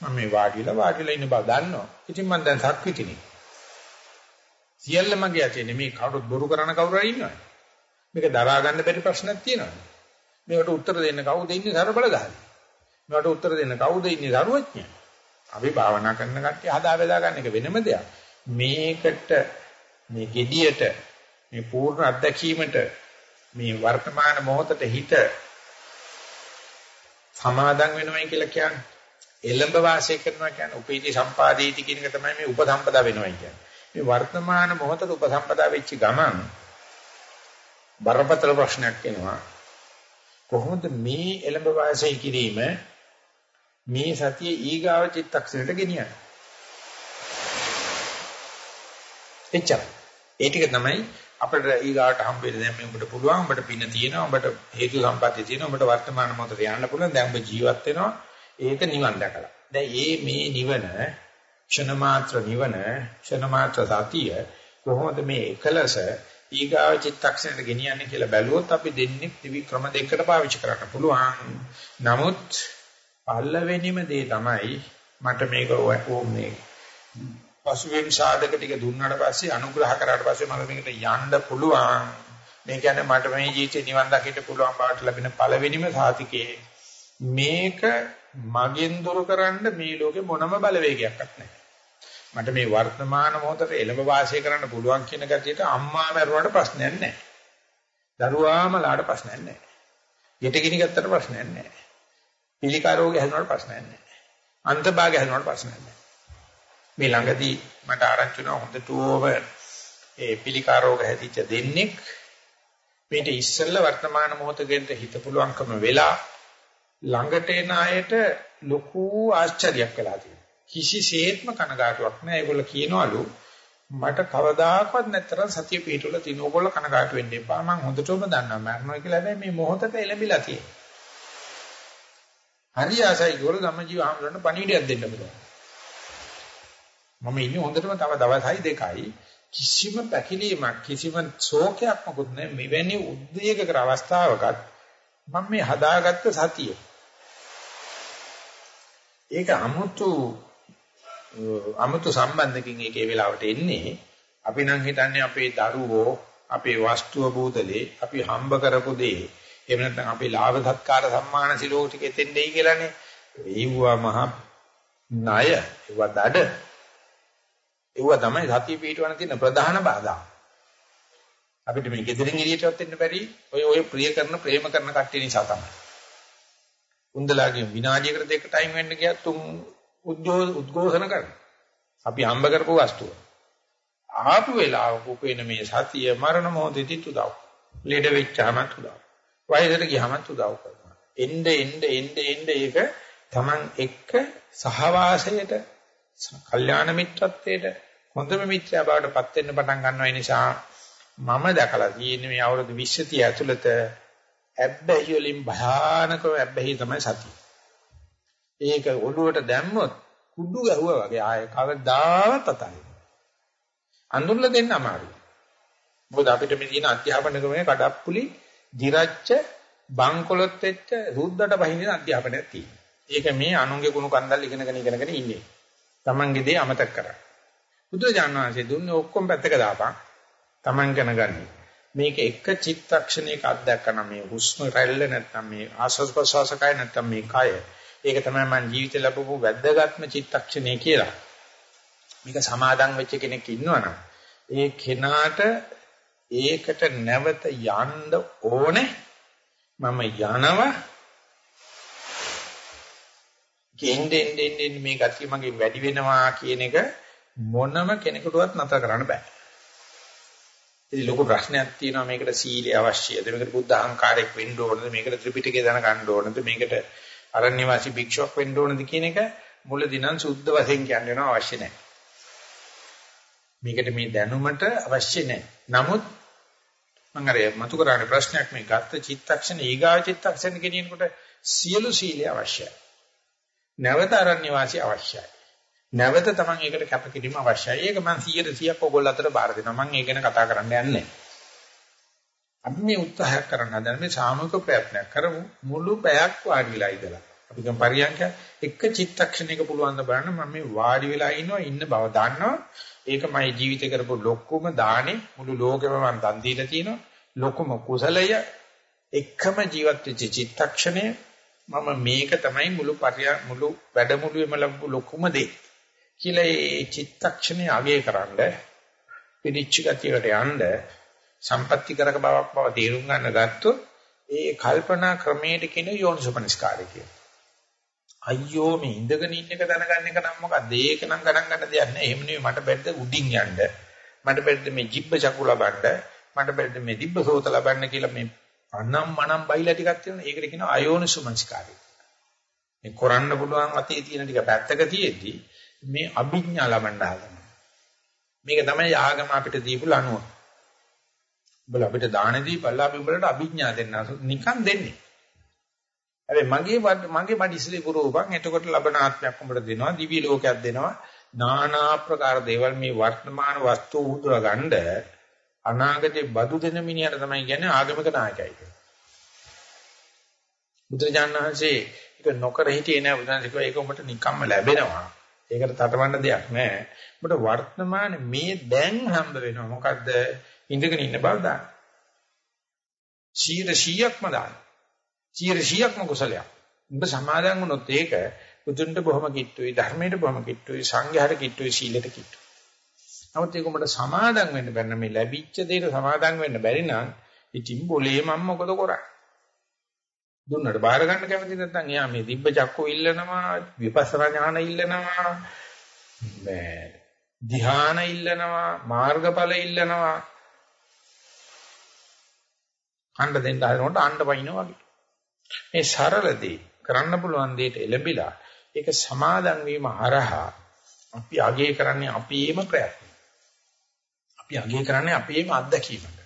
මම මේ වාඩිලා වාඩිලා ඉන්න බව දන්නවා. ඉතින් මම දැන් සක්විතිනේ. සියල්ල මගේ අතේ නෙමේ කවුරුත් බොරු කරන කවුරු හරි ඉන්නවද? මේක දරා ගන්න බැරි ප්‍රශ්නක් තියෙනවද? මේකට උත්තර දෙන්න කවුද ඉන්නේ සරබලධාරී? මේකට උත්තර දෙන්න කවුද ඉන්නේ දරුවඥ? අපි භාවනා කරන කට්ටිය හදා බෙදා ගන්න එක වෙනම දෙයක්. මේකට මේ gediයට මේ පූර්ණ අත්දැකීමට මේ වර්තමාන මොහොතට හිත සමාදන් වෙනවයි කියලා කියන්නේ එළඹ වාසය කරනවා කියන්නේ උපේදී සම්පාදේති කියන එක තමයි මේ උපසම්පදා වෙනවයි කියන්නේ. මේ වර්තමාන මොහොතට උපසම්පදා වෙච්ච ගමන් බරපතල ප්‍රශ්නයක් එනවා. කොහොමද මේ එළඹ වාසය කිරීම මේ සතිය ඊගාව චිත්තක්ෂණයට ගෙනියන්නේ? එච්චර. ඒ ටික තමයි අපිට ඊගාට හම්බෙන්නේ දැන් මේ ඔබට පුළුවන් ඔබට පින තියෙනවා ඔබට හේතු සම්පatti තියෙනවා ඔබට වර්තමාන මොහොතට යන්න පුළුවන් දැන් ඔබ ජීවත් වෙනවා ඒක නිවන් දැකලා. දැන් මේ මේ නිවන ක්ෂණ මාත්‍ර නිවන ක්ෂණ මාත්‍ර සතිය කොහොමද මේ එකලස ඊගාව චිත්තක්ෂණයට ගෙනියන්නේ කියලා බැලුවොත් අපි දෙන්නේ ත්‍රිවි ක්‍රම දෙකකට පාවිච්චි කරන්න පුළුවන්. නමුත් පළවෙනිම දේ තමයි මට මේක ඕනේ. පසුවෙන් සාධක ටික දුන්නාට පස්සේ අනුග්‍රහ කරාට පස්සේ මම මේකට යන්න පුළුවන්. මේ කියන්නේ මට මේ ජීවිතේ නිවන් දකින්න පුළුවන් බවට ලැබෙන පළවෙනිම සාතිකේ මේක මගෙන් දුරු කරන්න මේ ලෝකේ මොනම බලවේගයක්වත් නැහැ. මට මේ වර්තමාන මොහොතේ එළඹ වාසය කරන්න පුළුවන් කියන ගැතියට අම්මා මරුණාට ප්‍රශ්නයක් නැහැ. දරුවාම ලාට ප්‍රශ්නයක් නැහැ. යට ගිනි ගත්තට ප්‍රශ්නයක් නැහැ. පිළිකා රෝගය හැදුනට ප්‍රශ්නයක් නැහැ. අන්තභාගය හැදුනට ප්‍රශ්නයක් නැහැ. මේ ළඟදී මට ආරංචි වුණා හොඳටම ඒ පිළිකා රෝග හැදිච්ච දෙන්නෙක් මේට ඉස්සෙල්ලා වර්තමාන මොහොතෙන්ට හිත පුළුවන්කම වෙලා ළඟට එන අයට ලොකු ආශ්චර්යයක් වෙලා තියෙනවා. කිසිසේත්ම කනගාටුවක් නෑ. ඒගොල්ලෝ කියනවලු මට කවදාකවත් නැතර සතිය පිටුල තින ඕගොල්ලෝ කනගාටු වෙන්න එපා. මම හොඳටම දන්නවා මරණය කියලා. හැබැයි මේ මොහොතට එළඹිලා තියෙනවා. හරි ආසයි ඒගොල්ලෝ ධම්මජීව ආමරණ පණිවිඩයක් දෙන්න පුළුවන්. මම ඉන්නේ හොඳටම තව දවසයි දෙකයි කිසිම පැකිලීමක් කිසිම ශෝකයක් මොකුත් නැහැ මෙවැනි උද්වේගකර අවස්ථාවකත් මම මේ හදාගත්ත සතිය ඒක 아무තු 아무තු සම්බන්ධකින් ඒකේ වෙලාවට එන්නේ අපි නම් හිතන්නේ අපේ දරුවෝ අපේ වස්තුව බූදලේ අපි හම්බ කරපු දේ එහෙම නැත්නම් අපේ ලාභ සත්කාර සම්මාන සිලෝක ටික එතෙන් දෙයි කියලානේ ඒවුවා මහ ණය ඒවා දඩ ඒවා තමයි සතිය පිටවන තියෙන ප්‍රධාන බාධා. අපිට මේ gedirin එළියටවත් එන්න බැරි ඔය ඔය ප්‍රිය කරන ප්‍රේම කරන කට්ටිය නිසා තමයි. උන්දලාගේ විනාඩියකට දෙක ටයිම් වෙන්න ගියත් තුන් උද්ඝෝෂණ කරනවා. අපි හම්බ කරපු වස්තුව. ආපු වෙලාවක උපේන මේ සතිය මරණ මොහොතේදී උදව්. ලෙඩ වෙච්චාම උදව්. වයසට ගියාම උදව් කරනවා. එnde එnde එnde එnde ඒක Taman එක්ක සහවාසයට කල්යාණ මිත්‍රත්වයට හොඳම මිත්‍රයා බවට පත් වෙන්න පටන් ගන්නවා ඒ නිසා මම දැකලා තියෙන්නේ මේ අවුරුදු 20 ඇතුළත ඇබ්බැහි වලින් භයානකව ඇබ්බැහි තමයි සතිය. ඒක ඔළුවට දැම්මොත් කුඩු ගැහුවා වගේ ආය කවදාවත් අතයි. අඳුරලා දෙන්න අමාරුයි. මොකද අපිට මේ තියෙන අධ්‍යාපන ක්‍රමයේ කඩප්පුලි, දිරච්ච, බංකොලොත් වෙච්ච රුද්දට බහින්න අධ්‍යාපනයක් තියෙනවා. ඒක මේ අනුන්ගේ කුණු කන්දල් ඉගෙනගෙන ඉගෙනගෙන ඉන්නේ. Tamange දේ අමතක කරා. බුදුරජාණන් වහන්සේ දුන්නේ ඔක්කොම පැත්තක දාපන්. Taman ගණගන්නේ. මේක එක චිත්තක්ෂණයක අත්දැකන මේ හුස්ම රැල්ල නැත්නම් මේ ආස්වාද ප්‍රසවාසකය නැත්නම් මේ කය. ඒක තමයි මම ජීවිතේ ලැබපු වැදගත්ම චිත්තක්ෂණය කියලා. මේක සමාදන් වෙච්ච කෙනෙක් ඉන්නවනම් ඒ කෙනාට ඒකට නැවත යන්න ඕනේ මම යනවා ගෙන්ඩෙන් ඩෙන් මේ ගතිය මගේ වැඩි වෙනවා කියන එක මොනම කෙනෙකුටවත් නතර කරන්න බෑ. ඉතින් ලොකු ප්‍රශ්නයක් තියෙනවා මේකට සීලය අවශ්‍යද? මේකට බුද්ධ අහංකාරයක් වෙන්න ඕනද? මේකට ත්‍රිපිටකය දැනගන්න ඕනද? මේකට අරණ්‍ය වාසී භික්ෂුවක් වෙන්න ඕනද කියන එක මුලදී නම් සුද්ධ වශයෙන් කියන්න වෙනවා අවශ්‍ය නැහැ. මේකට මේ දැනුමට අවශ්‍ය නැහැ. නමුත් මම අර මතු කරානේ ප්‍රශ්නයක් මේ ගත්ත චිත්තක්ෂණ ඊගා චිත්තක්ෂණ කියනකොට සියලු සීලය අවශ්‍යයි. නැවත අරණ්‍ය වාසී අවශ්‍යයි. නැවත Taman ඒකට කැපකිරීම අවශ්‍යයි. ඒක මම 100%ක් ඔයගොල්ලෝ අතර බාර දෙනවා. මම ඒක ගැන කතා කරන්න යන්නේ අපි මේ උත්සාහයක් කරන්න හදන මේ සාමූහික ප්‍රයත්නයක් කරමු මුළු පැයක් වාඩි වෙලා ඉඳලා. අපි ගම් පරියන්ක එක චිත්තක්ෂණයක පුළුවන් ද බලන්න මම මේ වාඩි වෙලා ඉන්නවා ඉන්න බව දන්නවා. ඒක මගේ ජීවිතේ කරපු ලොකුම දානේ මුළු ලෝකෙම මම දන් දීලා තියෙනවා. ලොකුම කුසලය එකම ජීවත් වෙච්ච චිත්තක්ෂණය මම මේක තමයි මුළු පරිය මුළු වැඩමුළුවේම ලැබු ලොකුම දේ කියලා ඒ චිත්තක්ෂණේ අගය කරන්න පිළිච්ච ගතියකට යන්න සම්පත්‍ති කරක බවක් බව තේරුම් ගන්න ගත්තොත් ඒ කල්පනා ක්‍රමයට කියන යෝනිසෝපනිස්කාරය කියන. අයියෝ මේ ඉඳගෙන ඉන්න එක දැනගන්න එක නම් මොකක්ද? ඒක නම් ගණන් ගන්න දෙයක් නෑ. එහෙම නෙවෙයි මට බැද්ද උඩින් යන්න. මට බැද්ද මේ ජිබ්බ චකු ලබන්න. මට බැද්ද මේ දිබ්බ සෝත ලබන්න කියලා මේ අනම් මනම් බයිලා ටිකක් තියෙනවා. ඒකට කියනවා අයෝනිසුමංස්කාරය. මේ කරන්න පුළුවන් අතේ තියෙන ටික පැත්තක තියෙද්දි මේ අභිඥා ලබන්න හදනවා. මේක තමයි ආගම අපිට දීපු ලනුව. උඹලා අපිට දාන දීපල්ලා අපි උඹලට අභිඥා දෙන්න නිකන් දෙන්නේ. හැබැයි මගේ මගේ මඩ ඉස්සලේ පුරෝපන් එතකොට ලබන ආත්මයක් උඹට දෙනවා දිව්‍ය ලෝකයක් දෙනවා නානා ආකාර දේවල් මේ වර්තමාන වස්තු උදුර ගන්න අනාගතේ බදු දෙන මිනිහට තමයි කියන්නේ ආගමික නායකයයි කියලා. බුදුරජාණන් වහන්සේ ඒක නොකර හිටියේ නෑ බුදුන් කිව්වා ඒක උඹට නිකම්ම ලැබෙනවා. ඒකට තටමන්න දෙයක් නෑ. උඹට වර්තමාන මේ දැන් හම්බ වෙනවා. මොකද්ද? ඉඳගෙන ඉන්න බව දාන්න. 100%ක්ම දාන්න. 100%ක්ම කුසලයක්. උඹ සමාදන් වුණොත් ඒක බුදුන්ට බොහොම කිට්ටුයි, ධර්මයට බොහොම කිට්ටුයි, සංඝයාට කිට්ටුයි, සීලයට කිට්ටුයි. නමුත් ඒක උඹට සමාදන් වෙන්න බැන්න මේ ලැබිච්ච දෙයට සමාදන් වෙන්න බැරි නම් ඉතින් બોලේ මම මොකද කරන්නේ? දුන්නට බාර ගන්න කැමති නැත්නම් එයා මේ දිබ්බ චක්කෝ ඉල්ලනවා විපස්සනා ඥාන ඉල්ලනවා මේ ධ්‍යාන ඉල්ලනවා මාර්ගඵල ඉල්ලනවා අඬ දෙන්න හදනකොට අඬ පනිනවා වගේ. මේ සරලදී කරන්න පුළුවන් දෙයට එළඹිලා ඒක සමාදන් වීම හරහා අපි අගය කරන්නේ අපේම ප්‍රයත්න. අපි අගය කරන්නේ අපේම අත්දැකීමකට.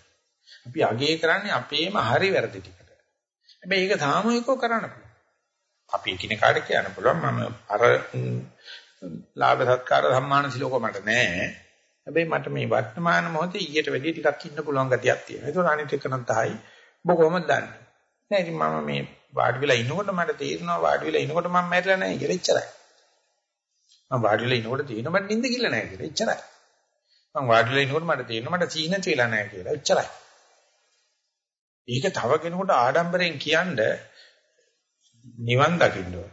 අපි අගය කරන්නේ අපේම හරි වැරදි ටිකට. හැබැයි ඒක සාමූහිකව කරන්න පුළුවන්. අපි එකිනෙකාට කියන්න පුළුවන් මම අර ලාභ සත්කාර සම්මාන සිලෝක මට නෑ. හැබැයි මට මේ වර්තමාන මොහොතේ ඊට වැඩිය ටිකක් ඉන්න පුළුවන් ගතියක් තියෙනවා. ඒක අනිත් එක නම් 10යි. බොහොම දන්නේ. නෑ ඉතින් මම මේ වාඩි වෙලා ඉනකොට මට තේරෙනවා වාඩි වෙලා ඉනකොට මම මැරිලා නැහැ කියලා එච්චරයි. මම වාඩි වෙලා ඉනකොට තේරෙනවා මට නිින්ද කියලා නැහැ කියලා එච්චරයි. මම වාඩි වෙලා ඉනකොට මට තේරෙනවා මට සීන තියලා නැහැ කියලා එච්චරයි. ඒක තව කෙනෙකුට ආඩම්බරෙන් කියන්න නිවන් දකින්න ඕන.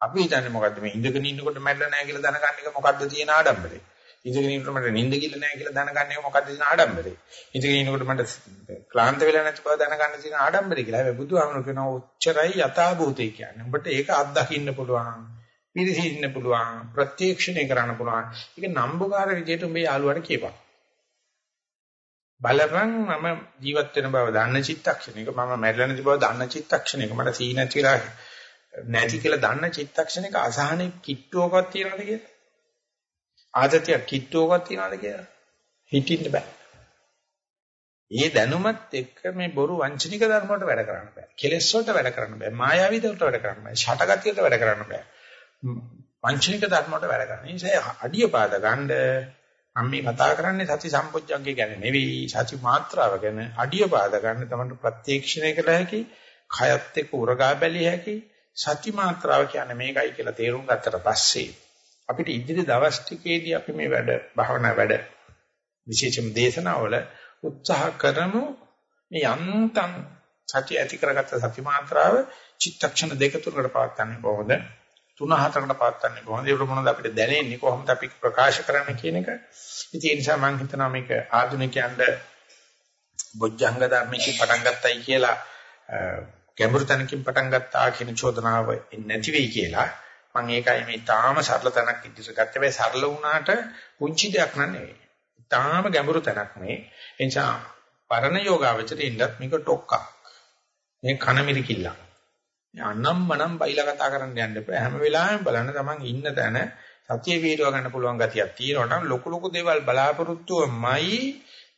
අපි හිතන්නේ මොකද්ද මේ ඉඳගෙන ඉන්නකොට මැරිලා නැහැ කියලා දැනගන්න එක මොකද්ද තියෙන ආඩම්බරේ? ඉඳගෙන ඉන්නකොට මට නිින්ද කිල්ල නැහැ කියලා දැනගන්න එක මොකද්ද තියෙන ආඩම්බරේ? ඉඳගෙන ඉන්නකොට මට ක්ලාන්ත වෙලා නැති බව දැනගන්න තියෙන ආඩම්බරේ කියලා. හැබැයි බුදුහාමුදුරු කියනවා උච්චරයි යථාභූතේ කියන්නේ. උඹට ඒක අත්දකින්න පුළුවන්. පිළිසින්න පුළුවන්. ප්‍රත්‍යක්ෂණය කරන්න පුළුවන්. ඒක නම්බුකාර විදියට උඹේ යාළුවාට කියපන්. බලපන් මම ජීවත් වෙන බව දන්න චිත්තක්ෂණයක මම මැරෙලා නැති බව දන්න චිත්තක්ෂණයක මට සීන කියලා නැති කියලා දන්න චිත්තක්ෂණයක අසහනෙ කිට්ටුවකක් තියනවද කියලා ආදතිය කිට්ටුවකක් තියනවද කියලා? හිතින්න බෑ. ඒ දැනුමත් එක්ක මේ බොරු වංචනික ධර්ම වලට වැඩ කරන්න බෑ. කෙලෙස් වලට වැඩ කරන්න බෑ. මායාවී වලට වැඩ කරන්න බෑ. ෂටගතියට වැඩ කරන්න බෑ. වංචනික ධර්ම වලට වැඩ කරන්න. ඒ නිසා අඩිය පාද ගන්න මම මේ කතා කරන්නේ සති සම්පොච්චංගේ ගැන නෙවෙයි සති මාත්‍රාව ගැන අඩිය පාද ගන්න තමයි ප්‍රත්‍යක්ෂණය කළ හැකි khයත් එක්ක උරගා බැලිය හැකි සති මාත්‍රාව කියන්නේ මේකයි කියලා තේරුම් ගත්තට පස්සේ අපිට ඉදිරි දවස් ටිකේදී අපි මේ වැඩ භාවනා වැඩ විශේෂම දේශනාවල උත්සාහ කරමු. මේ යන්තම් සති ඇති කරගත්ත සති මාත්‍රාව චිත්තක්ෂණ දෙක තුනකට පවත්න්නේ කොහොමද තුන හතරකට පවත්න්නේ කොහොමද ඒක මොනවද අපිට දැනෙන්නේ? කොහොමද අපි ප්‍රකාශ කරන්නේ කියන එක? ඉතින් ඒ නිසා මම හිතනවා මේක ආධුනිකයන්ට බොජ්ජංග ධර්මයෙන් පටන් ගත්තයි කියලා ගැඹුරු තැනකින් පටන් ගත්තා කියන චෝදනාව නැති වෙයි කියලා. මම ඒකයි මේ තාම සරල තැනක් ඉදිරියට ගත්තේ. මේ සරල වුණාට පුංචි දෙයක් නෙවෙයි. තාම ගැඹුරු තැනක් මේ. ඒ නිසා පරණ යෝගාවචරයෙන්වත් මේක ටොක්කක්. මේ කන මිරිකිල්ලක්. අනම් මනම් බයිලා කතා කරන්න යන්න එපා. හැම වෙලාවෙම බලන්න තමන් ඉන්න තැන සතිය වීරව ගන්න පුළුවන් ගතියක් තියෙනවා නම් ලොකු ලොකු දේවල් බලාපොරොත්තුවමයි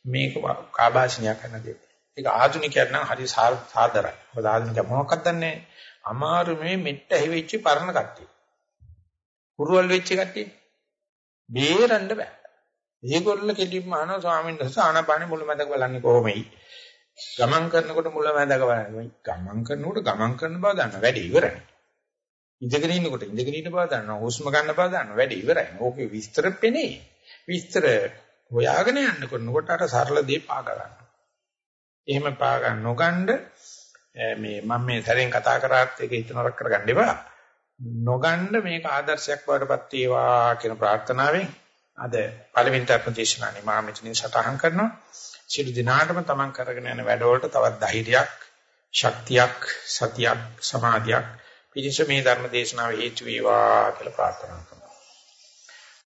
මේක කාබාෂණිය කරන දේ. ඒක ආධුනිකයන් නම් හරි සාදරයි. මොකද ආධුනික මොනවක්වත් දන්නේ අමාරු මේ මෙට්ට හැවිච්ච පරණ කට්ටිය. කුරුවල් වෙච්ච කට්ටිය. බේරන්න බෑ. ඒගොල්ලෝ කෙලින්ම අහනවා ස්වාමීන් වහන්සේ ආනාපානෙ මුලමඳක බලන්නේ කොහොමයි? ගමන් කරනකොට මුලමඳක බලන්නේ. ගමන් කරනකොට ගමන් කරන බව දන්න වැඩි ඉවරයි. ඉඳගෙන ඉන්නකොට ඉඳගෙන ඉන්න බව දන්නවා. හුස්ම ගන්න බව දන්නවා. වැඩි ඉවරයි. ඕකේ විස්තර පෙනේ. විස්තර හොයාගෙන යන්න කරනකොට අර සරල දේ පා ගන්න. එහෙම පා ගන්න නොගන්න මේ මම මේ සැරෙන් කතා කරාත් ඒක හිතනවක් කරගන්න එපා. නොගන්න මේක ආදර්ශයක් බවටපත් වේවා කියන ප්‍රාර්ථනාවෙන් අද පළවෙනි ධර්ම දේශනාවේ මා මෙතනින් සටහන් කරනවා. සියලු දිනාටම තමන් කරගෙන යන වැඩවලට තවත් ධෛර්යයක්, ශක්තියක්, සතියක්, සමාධියක් පිළිස මේ ධර්ම දේශනාව හේතු වේවා කියලා ප්‍රාර්ථනා කරනවා.